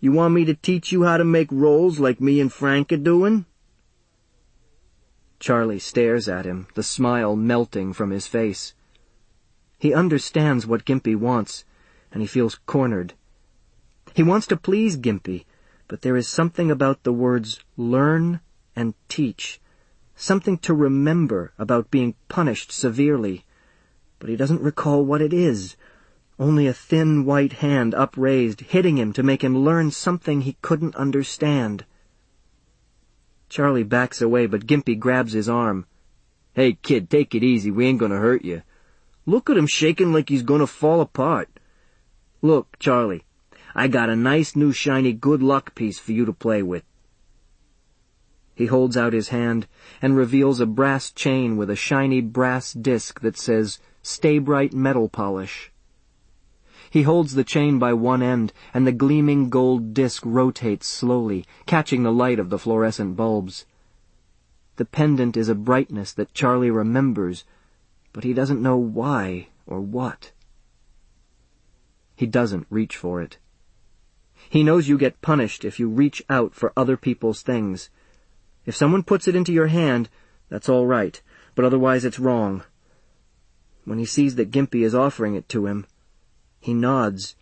You want me to teach you how to make rolls like me and Frank are doing? Charlie stares at him, the smile melting from his face. He understands what Gimpy wants, and he feels cornered. He wants to please Gimpy, but there is something about the words learn and teach, something to remember about being punished severely, but he doesn't recall what it is, only a thin white hand upraised, hitting him to make him learn something he couldn't understand. Charlie backs away, but Gimpy grabs his arm. Hey, kid, take it easy. We ain't gonna hurt you. Look at him shaking like he's gonna fall apart. Look, Charlie, I got a nice new shiny good luck piece for you to play with. He holds out his hand and reveals a brass chain with a shiny brass disc that says, Stay Bright Metal Polish. He holds the chain by one end, and the gleaming gold disc rotates slowly, catching the light of the fluorescent bulbs. The pendant is a brightness that Charlie remembers, but he doesn't know why or what. He doesn't reach for it. He knows you get punished if you reach out for other people's things. If someone puts it into your hand, that's all right, but otherwise it's wrong. When he sees that Gimpy is offering it to him, he nods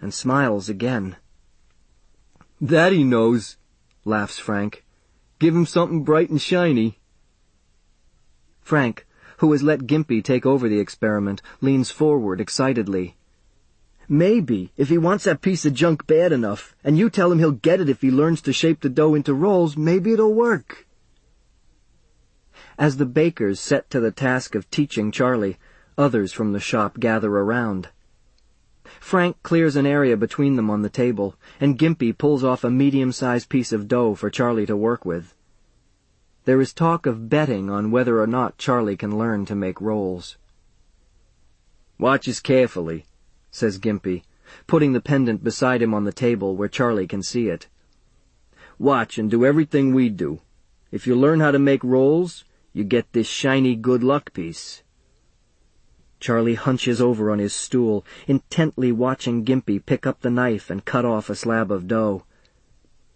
and smiles again. That he knows, laughs Frank. Give him something bright and shiny. Frank, who has let Gimpy take over the experiment, leans forward excitedly. Maybe, if he wants that piece of junk bad enough, and you tell him he'll get it if he learns to shape the dough into rolls, maybe it'll work. As the bakers set to the task of teaching Charlie, others from the shop gather around. Frank clears an area between them on the table, and Gimpy pulls off a medium-sized piece of dough for Charlie to work with. There is talk of betting on whether or not Charlie can learn to make rolls. Watch us carefully, says Gimpy, putting the pendant beside him on the table where Charlie can see it. Watch and do everything we do. If you learn how to make rolls, you get this shiny good luck piece. Charlie hunches over on his stool, intently watching Gimpy pick up the knife and cut off a slab of dough.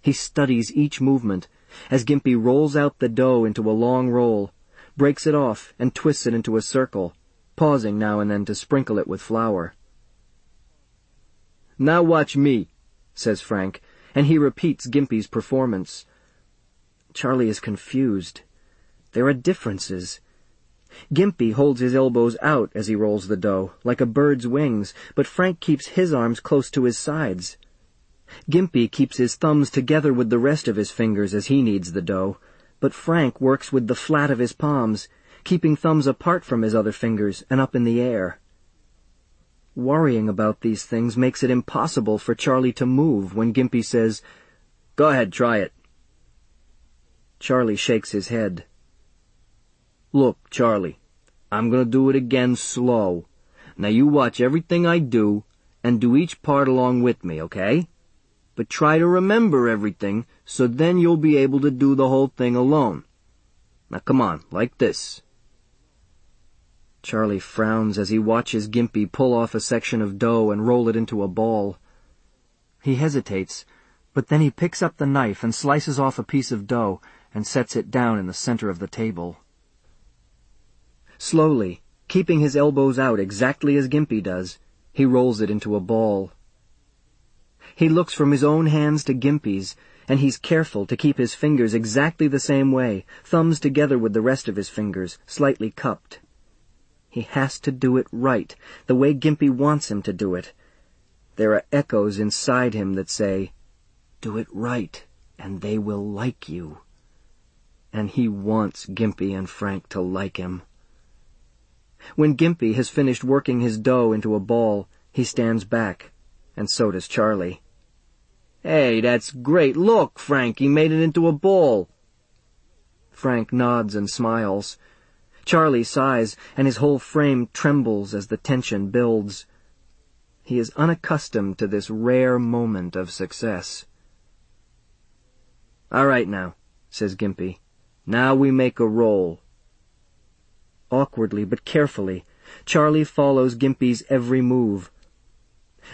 He studies each movement as Gimpy rolls out the dough into a long roll, breaks it off, and twists it into a circle, pausing now and then to sprinkle it with flour. Now watch me, says Frank, and he repeats Gimpy's performance. Charlie is confused. There are differences. Gimpy holds his elbows out as he rolls the dough, like a bird's wings, but Frank keeps his arms close to his sides. Gimpy keeps his thumbs together with the rest of his fingers as he kneads the dough, but Frank works with the flat of his palms, keeping thumbs apart from his other fingers and up in the air. Worrying about these things makes it impossible for Charlie to move when Gimpy says, Go ahead, try it. Charlie shakes his head. Look, Charlie, I'm gonna do it again slow. Now you watch everything I do, and do each part along with me, okay? But try to remember everything, so then you'll be able to do the whole thing alone. Now come on, like this. Charlie frowns as he watches Gimpy pull off a section of dough and roll it into a ball. He hesitates, but then he picks up the knife and slices off a piece of dough and sets it down in the center of the table. Slowly, keeping his elbows out exactly as Gimpy does, he rolls it into a ball. He looks from his own hands to Gimpy's, and he's careful to keep his fingers exactly the same way, thumbs together with the rest of his fingers, slightly cupped. He has to do it right, the way Gimpy wants him to do it. There are echoes inside him that say, Do it right, and they will like you. And he wants Gimpy and Frank to like him. When Gimpy has finished working his dough into a ball, he stands back, and so does Charlie. Hey, that's great. Look, Frank, he made it into a ball. Frank nods and smiles. Charlie sighs, and his whole frame trembles as the tension builds. He is unaccustomed to this rare moment of success. All right now, says Gimpy. Now we make a roll. Awkwardly but carefully, Charlie follows Gimpy's every move.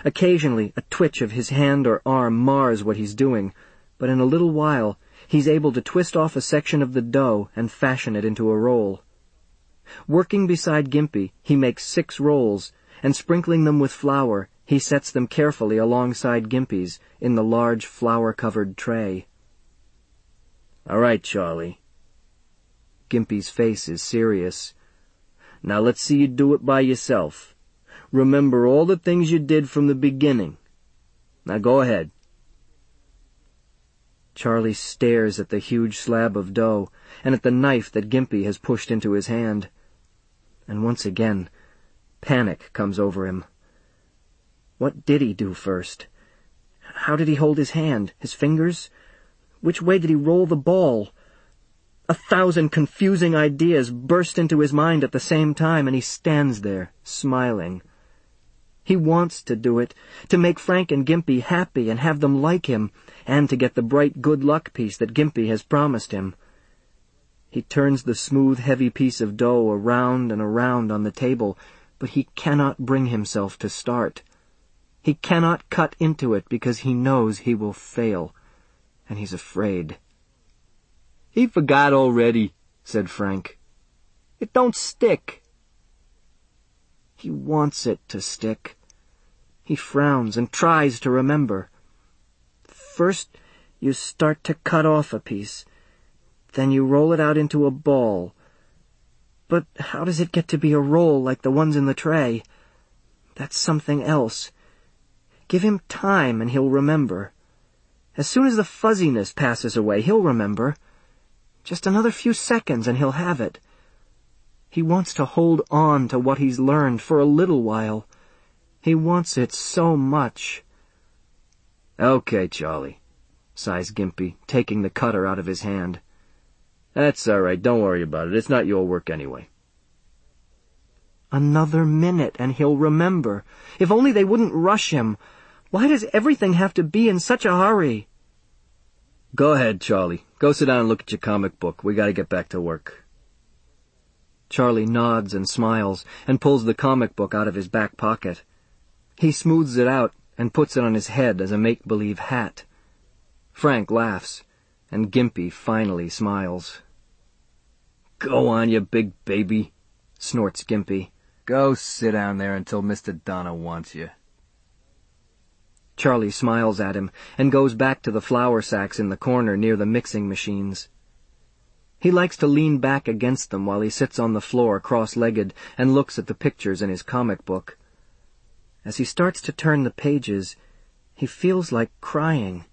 Occasionally, a twitch of his hand or arm mars what he's doing, but in a little while, he's able to twist off a section of the dough and fashion it into a roll. Working beside Gimpy, he makes six rolls, and sprinkling them with flour, he sets them carefully alongside Gimpy's in the large flour-covered tray. All right, Charlie. Gimpy's face is serious. Now let's see you do it by yourself. Remember all the things you did from the beginning. Now go ahead. Charlie stares at the huge slab of dough and at the knife that Gimpy has pushed into his hand. And once again, panic comes over him. What did he do first? How did he hold his hand, his fingers? Which way did he roll the ball? A thousand confusing ideas burst into his mind at the same time, and he stands there, smiling. He wants to do it, to make Frank and Gimpy happy and have them like him, and to get the bright good luck piece that Gimpy has promised him. He turns the smooth, heavy piece of dough around and around on the table, but he cannot bring himself to start. He cannot cut into it because he knows he will fail, and he's afraid. He forgot already, said Frank. It don't stick. He wants it to stick. He frowns and tries to remember. First, you start to cut off a piece. Then you roll it out into a ball. But how does it get to be a roll like the ones in the tray? That's something else. Give him time and he'll remember. As soon as the fuzziness passes away, he'll remember. Just another few seconds and he'll have it. He wants to hold on to what he's learned for a little while. He wants it so much. Okay, Charlie, sighs Gimpy, taking the cutter out of his hand. That's all right, don't worry about it. It's not your work anyway. Another minute and he'll remember. If only they wouldn't rush him. Why does everything have to be in such a hurry? Go ahead, Charlie. Go sit down and look at your comic book. We gotta get back to work. Charlie nods and smiles and pulls the comic book out of his back pocket. He smooths it out and puts it on his head as a make-believe hat. Frank laughs, and Gimpy finally smiles. Go on, you big baby, snorts Gimpy. Go sit down there until Mr. Donner wants you. Charlie smiles at him and goes back to the flour sacks in the corner near the mixing machines. He likes to lean back against them while he sits on the floor cross-legged and looks at the pictures in his comic book. As he starts to turn the pages, he feels like crying,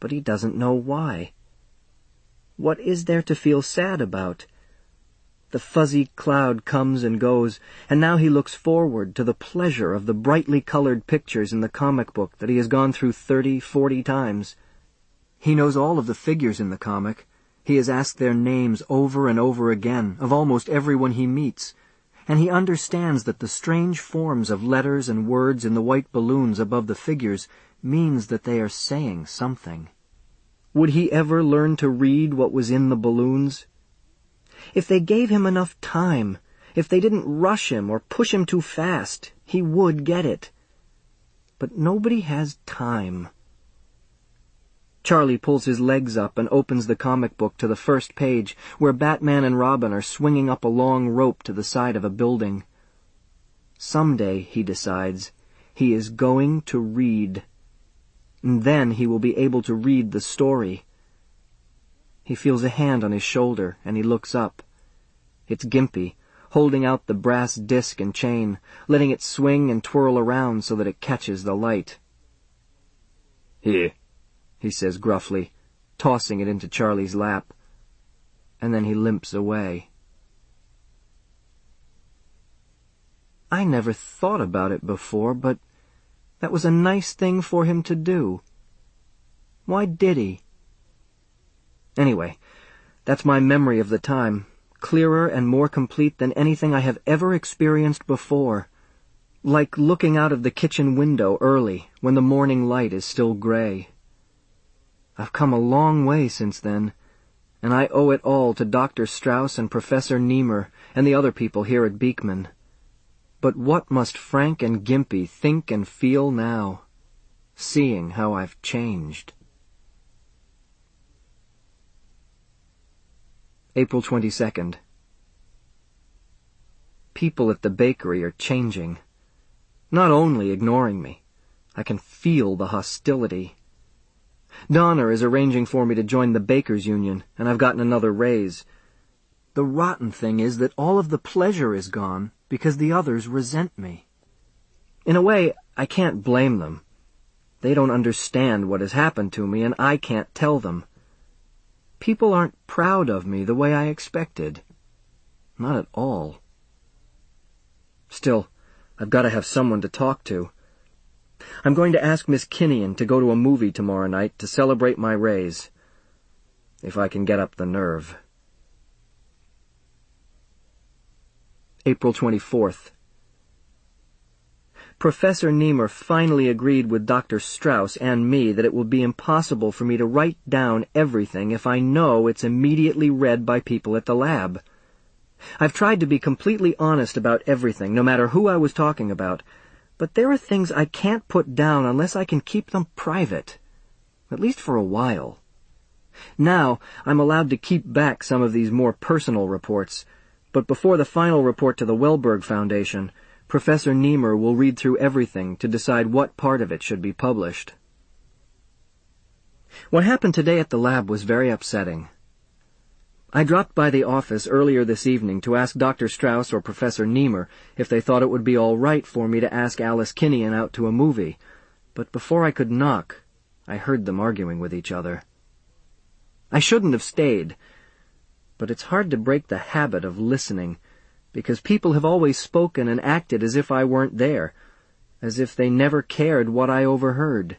but he doesn't know why. What is there to feel sad about? The fuzzy cloud comes and goes, and now he looks forward to the pleasure of the brightly colored pictures in the comic book that he has gone through thirty, forty times. He knows all of the figures in the comic. He has asked their names over and over again of almost everyone he meets, and he understands that the strange forms of letters and words in the white balloons above the figures means that they are saying something. Would he ever learn to read what was in the balloons? If they gave him enough time, if they didn't rush him or push him too fast, he would get it. But nobody has time. Charlie pulls his legs up and opens the comic book to the first page, where Batman and Robin are swinging up a long rope to the side of a building. Someday, he decides, he is going to read. And then he will be able to read the story. He feels a hand on his shoulder, and he looks up. It's Gimpy, holding out the brass disc and chain, letting it swing and twirl around so that it catches the light. Here, he says gruffly, tossing it into Charlie's lap. And then he limps away. I never thought about it before, but that was a nice thing for him to do. Why did he? Anyway, that's my memory of the time, clearer and more complete than anything I have ever experienced before. Like looking out of the kitchen window early, when the morning light is still gray. I've come a long way since then, and I owe it all to Dr. Strauss and Professor Nemur and the other people here at Beekman. But what must Frank and Gimpy think and feel now, seeing how I've changed? April 22nd. People at the bakery are changing. Not only ignoring me, I can feel the hostility. Donner is arranging for me to join the Bakers Union, and I've gotten another raise. The rotten thing is that all of the pleasure is gone because the others resent me. In a way, I can't blame them. They don't understand what has happened to me, and I can't tell them. People aren't proud of me the way I expected. Not at all. Still, I've got to have someone to talk to. I'm going to ask Miss Kinnian to go to a movie tomorrow night to celebrate my raise. If I can get up the nerve. April 24th. Professor Nemur finally agreed with Dr. Strauss and me that it will be impossible for me to write down everything if I know it's immediately read by people at the lab. I've tried to be completely honest about everything, no matter who I was talking about, but there are things I can't put down unless I can keep them private. At least for a while. Now, I'm allowed to keep back some of these more personal reports, but before the final report to the Welberg Foundation, Professor Nemur will read through everything to decide what part of it should be published. What happened today at the lab was very upsetting. I dropped by the office earlier this evening to ask Dr. Strauss or Professor Nemur if they thought it would be all right for me to ask Alice Kinnian out to a movie, but before I could knock, I heard them arguing with each other. I shouldn't have stayed, but it's hard to break the habit of listening because people have always spoken and acted as if I weren't there, as if they never cared what I overheard.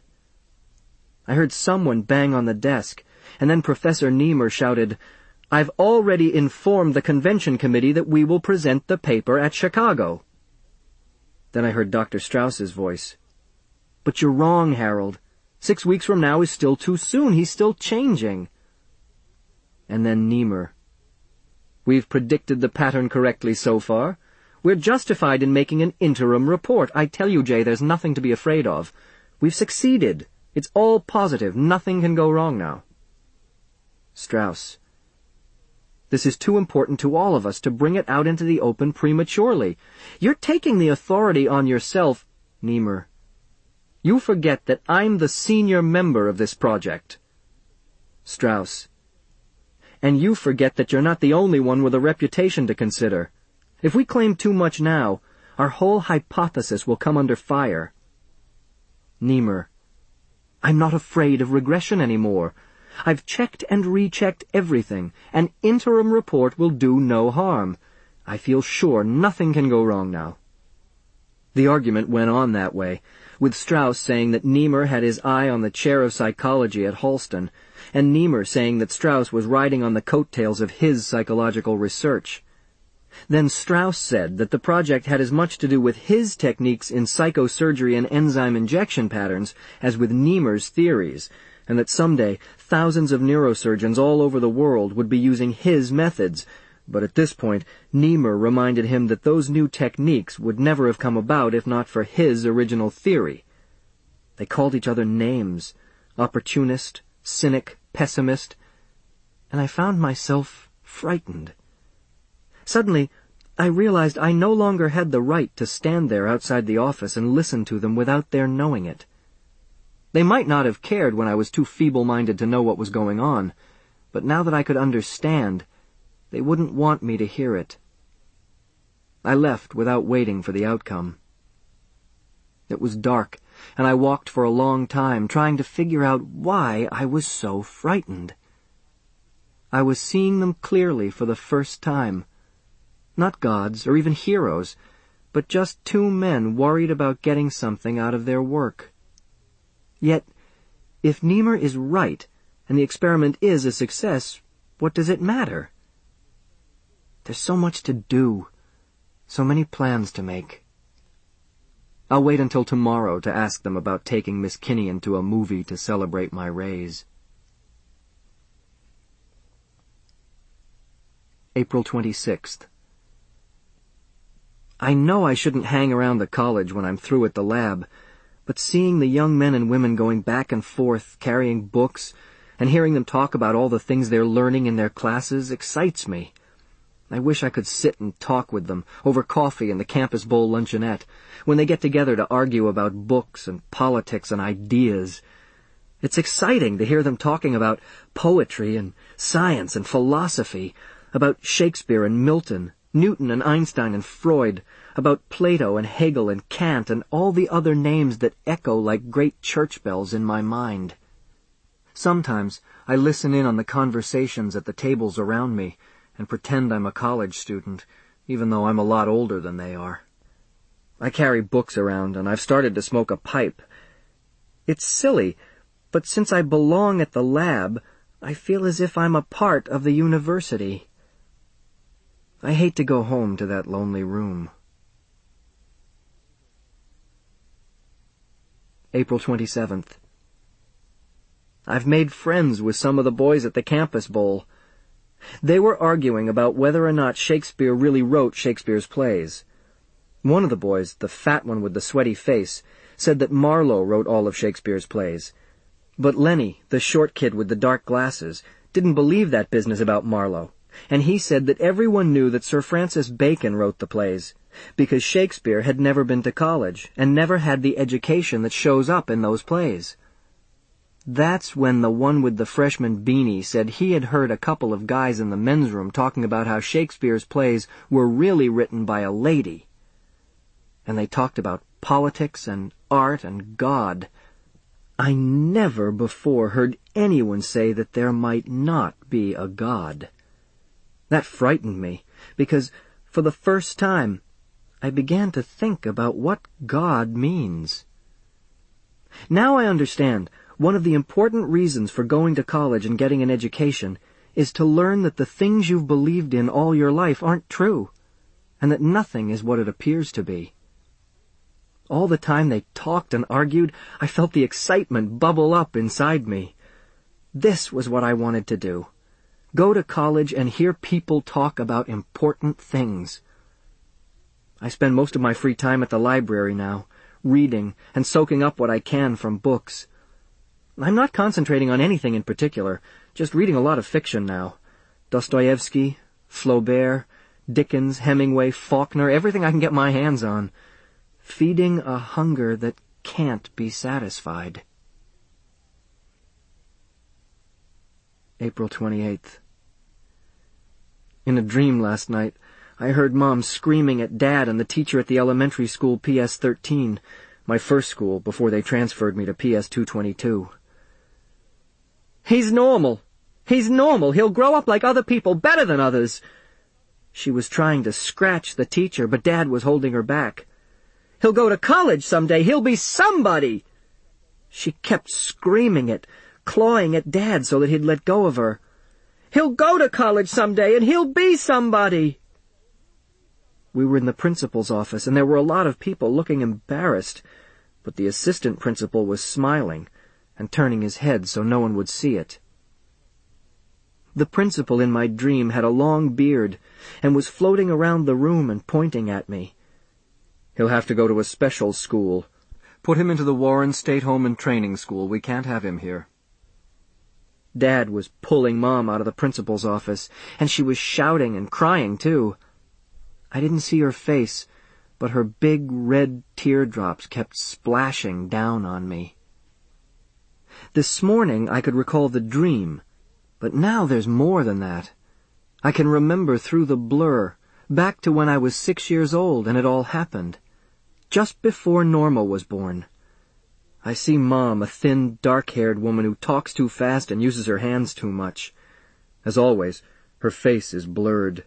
I heard someone bang on the desk, and then Professor Nemur shouted, I've already informed the convention committee that we will present the paper at Chicago. Then I heard Dr. Strauss's voice. But you're wrong, Harold. Six weeks from now is still too soon. He's still changing. And then Nemur. We've predicted the pattern correctly so far. We're justified in making an interim report. I tell you, Jay, there's nothing to be afraid of. We've succeeded. It's all positive. Nothing can go wrong now. Strauss. This is too important to all of us to bring it out into the open prematurely. You're taking the authority on yourself, Nemur. You forget that I'm the senior member of this project. Strauss. And you forget that you're not the only one with a reputation to consider. If we claim too much now, our whole hypothesis will come under fire. Nemur. I'm not afraid of regression anymore. I've checked and rechecked everything. An interim report will do no harm. I feel sure nothing can go wrong now. The argument went on that way, with Strauss saying that Nemur had his eye on the chair of psychology at Halston, and Nemur saying that Strauss was riding on the coattails of his psychological research. Then Strauss said that the project had as much to do with his techniques in psychosurgery and enzyme injection patterns as with Nemur's theories, and that someday thousands of neurosurgeons all over the world would be using his methods, but at this point, Nemur reminded him that those new techniques would never have come about if not for his original theory. They called each other names opportunist, cynic, pessimist, and I found myself frightened. Suddenly, I realized I no longer had the right to stand there outside the office and listen to them without their knowing it. They might not have cared when I was too feeble-minded to know what was going on, but now that I could understand, they wouldn't want me to hear it. I left without waiting for the outcome. It was dark, and I walked for a long time, trying to figure out why I was so frightened. I was seeing them clearly for the first time. Not gods, or even heroes, but just two men worried about getting something out of their work. Yet, if Nemur is right, and the experiment is a success, what does it matter? There's so much to do. So many plans to make. I'll wait until tomorrow to ask them about taking Miss Kinnian to a movie to celebrate my raise. April 26th. I know I shouldn't hang around the college when I'm through at the lab, but seeing the young men and women going back and forth, carrying books, and hearing them talk about all the things they're learning in their classes excites me. I wish I could sit and talk with them over coffee in the campus bowl luncheonette when they get together to argue about books and politics and ideas. It's exciting to hear them talking about poetry and science and philosophy, about Shakespeare and Milton, Newton and Einstein and Freud, about Plato and Hegel and Kant and all the other names that echo like great church bells in my mind. Sometimes I listen in on the conversations at the tables around me and pretend I'm a college student, even though I'm a lot older than they are. I carry books around, and I've started to smoke a pipe. It's silly, but since I belong at the lab, I feel as if I'm a part of the university. I hate to go home to that lonely room. April 27th. I've made friends with some of the boys at the campus bowl. They were arguing about whether or not Shakespeare really wrote Shakespeare's plays. One of the boys, the fat one with the sweaty face, said that Marlowe wrote all of Shakespeare's plays. But Lenny, the short kid with the dark glasses, didn't believe that business about Marlowe, and he said that everyone knew that Sir Francis Bacon wrote the plays, because Shakespeare had never been to college and never had the education that shows up in those plays. That's when the one with the freshman beanie said he had heard a couple of guys in the men's room talking about how Shakespeare's plays were really written by a lady. And they talked about politics and art and God. I never before heard anyone say that there might not be a God. That frightened me, because, for the first time, I began to think about what God means. Now I understand one of the important reasons for going to college and getting an education is to learn that the things you've believed in all your life aren't true, and that nothing is what it appears to be. All the time they talked and argued, I felt the excitement bubble up inside me. This was what I wanted to do. Go to college and hear people talk about important things. I spend most of my free time at the library now, reading and soaking up what I can from books. I'm not concentrating on anything in particular, just reading a lot of fiction now. Dostoevsky, Flaubert, Dickens, Hemingway, Faulkner, everything I can get my hands on. Feeding a hunger that can't be satisfied. April 28th. In a dream last night, I heard Mom screaming at Dad and the teacher at the elementary school PS-13, my first school before they transferred me to PS-222. He's normal. He's normal. He'll grow up like other people, better than others. She was trying to scratch the teacher, but Dad was holding her back. He'll go to college someday. He'll be somebody. She kept screaming it, clawing at Dad so that he'd let go of her. He'll go to college someday and he'll be somebody. We were in the principal's office, and there were a lot of people looking embarrassed, but the assistant principal was smiling and turning his head so no one would see it. The principal in my dream had a long beard and was floating around the room and pointing at me. He'll have to go to a special school. Put him into the Warren State Home and Training School. We can't have him here. Dad was pulling Mom out of the principal's office, and she was shouting and crying, too. I didn't see her face, but her big red teardrops kept splashing down on me. This morning I could recall the dream, but now there's more than that. I can remember through the blur, back to when I was six years old and it all happened. Just before Norma was born. I see Mom, a thin, dark-haired woman who talks too fast and uses her hands too much. As always, her face is blurred.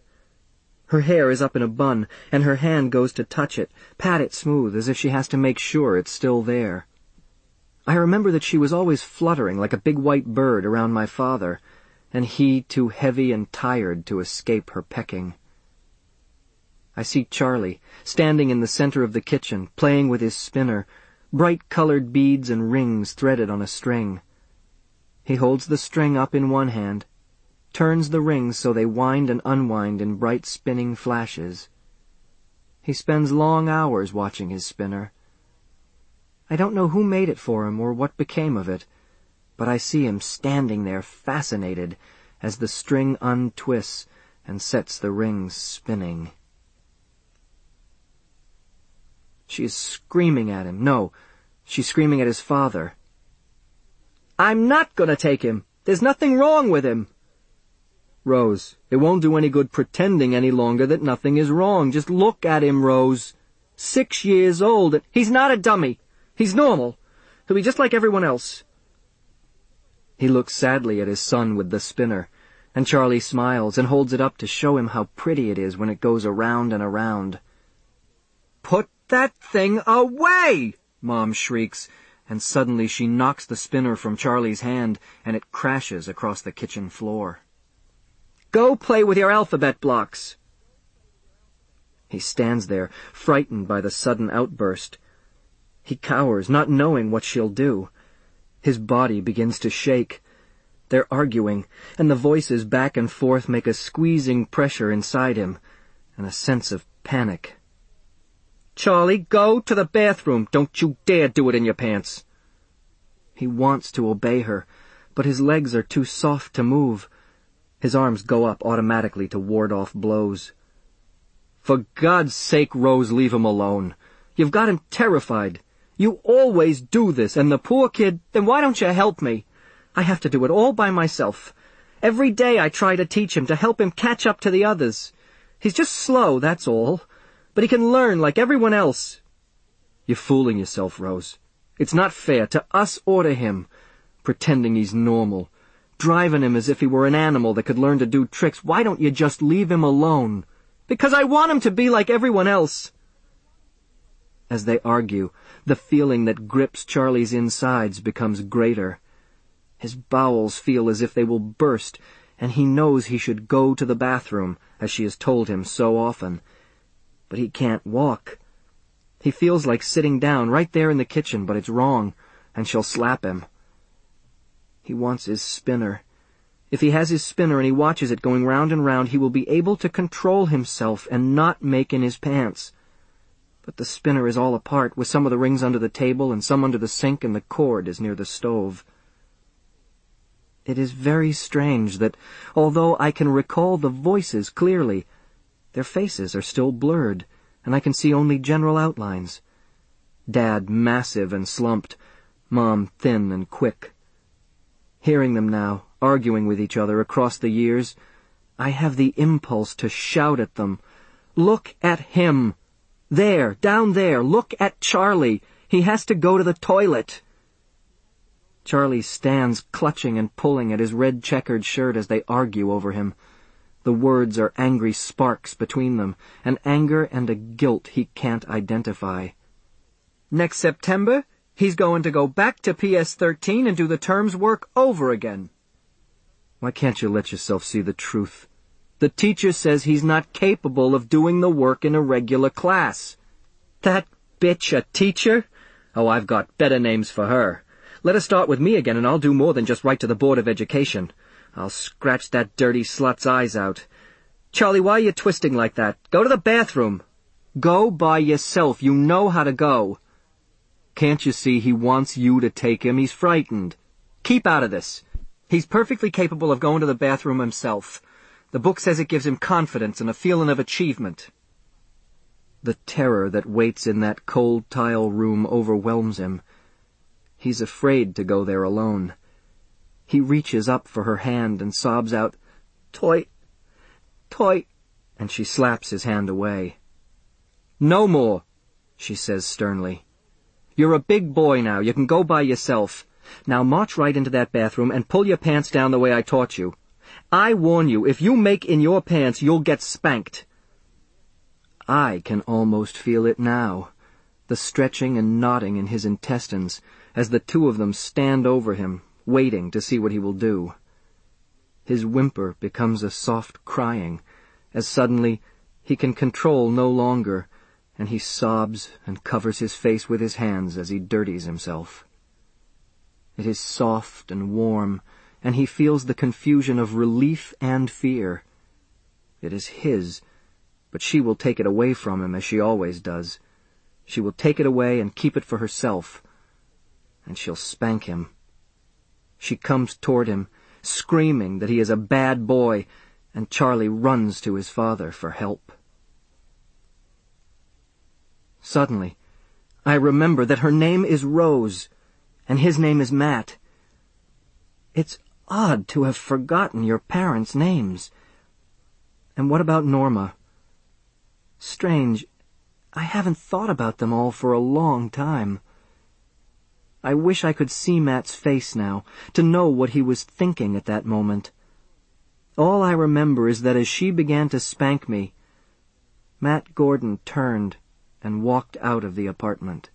Her hair is up in a bun, and her hand goes to touch it, pat it smooth, as if she has to make sure it's still there. I remember that she was always fluttering like a big white bird around my father, and he too heavy and tired to escape her pecking. I see Charlie, standing in the center of the kitchen, playing with his spinner, bright-colored beads and rings threaded on a string. He holds the string up in one hand, turns the rings so they wind and unwind in bright spinning flashes. He spends long hours watching his spinner. I don't know who made it for him or what became of it, but I see him standing there fascinated as the string untwists and sets the rings spinning. She is screaming at him. No, she's screaming at his father. I'm not going to take him. There's nothing wrong with him. Rose, it won't do any good pretending any longer that nothing is wrong. Just look at him, Rose. Six years old, and he's not a dummy. He's normal. He'll be just like everyone else. He looks sadly at his son with the spinner, and Charlie smiles and holds it up to show him how pretty it is when it goes around and around. Put that thing away! Mom shrieks, and suddenly she knocks the spinner from Charlie's hand, and it crashes across the kitchen floor. Go play with your alphabet blocks. He stands there, frightened by the sudden outburst. He cowers, not knowing what she'll do. His body begins to shake. They're arguing, and the voices back and forth make a squeezing pressure inside him, and a sense of panic. Charlie, go to the bathroom. Don't you dare do it in your pants. He wants to obey her, but his legs are too soft to move. His arms go up automatically to ward off blows. For God's sake, Rose, leave him alone. You've got him terrified. You always do this, and the poor kid, then why don't you help me? I have to do it all by myself. Every day I try to teach him, to help him catch up to the others. He's just slow, that's all but he can learn like everyone else. You're fooling yourself, Rose. It's not fair to us or to him, pretending he's normal, driving him as if he were an animal that could learn to do tricks. Why don't you just leave him alone? Because I want him to be like everyone else. As they argue, the feeling that grips Charlie's insides becomes greater. His bowels feel as if they will burst, and he knows he should go to the bathroom, as she has told him so often. But he can't walk. He feels like sitting down right there in the kitchen, but it's wrong, and she'll slap him. He wants his spinner. If he has his spinner and he watches it going round and round, he will be able to control himself and not make in his pants. But the spinner is all apart, with some of the rings under the table and some under the sink, and the cord is near the stove. It is very strange that, although I can recall the voices clearly, their faces are still blurred, and I can see only general outlines. Dad massive and slumped, Mom thin and quick. Hearing them now, arguing with each other across the years, I have the impulse to shout at them, Look at him! There, down there, look at Charlie. He has to go to the toilet. Charlie stands clutching and pulling at his red checkered shirt as they argue over him. The words are angry sparks between them, an anger and a guilt he can't identify. Next September, he's going to go back to PS13 and do the term's work over again. Why can't you let yourself see the truth? The teacher says he's not capable of doing the work in a regular class. That bitch a teacher? Oh, I've got better names for her. Let her start with me again and I'll do more than just write to the Board of Education. I'll scratch that dirty slut's eyes out. Charlie, why are you twisting like that? Go to the bathroom. Go by yourself. You know how to go. Can't you see he wants you to take him? He's frightened. Keep out of this. He's perfectly capable of going to the bathroom himself. The book says it gives him confidence and a feeling of achievement. The terror that waits in that cold tile room overwhelms him. He's afraid to go there alone. He reaches up for her hand and sobs out, Toy, toy, and she slaps his hand away. No more, she says sternly. You're a big boy now. You can go by yourself. Now march right into that bathroom and pull your pants down the way I taught you. I warn you, if you make in your pants, you'll get spanked. I can almost feel it now, the stretching and knotting in his intestines, as the two of them stand over him, waiting to see what he will do. His whimper becomes a soft crying, as suddenly he can control no longer, and he sobs and covers his face with his hands as he dirties himself. It is soft and warm, and he feels the confusion of relief and fear. It is his, but she will take it away from him as she always does. She will take it away and keep it for herself, and she'll spank him. She comes toward him, screaming that he is a bad boy, and Charlie runs to his father for help. Suddenly, I remember that her name is Rose, and his name is Matt. It's odd to have forgotten your parents' names. And what about Norma? Strange. I haven't thought about them all for a long time. I wish I could see Matt's face now, to know what he was thinking at that moment. All I remember is that as she began to spank me, Matt Gordon turned and walked out of the apartment.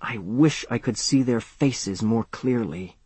I wish I could see their faces more clearly.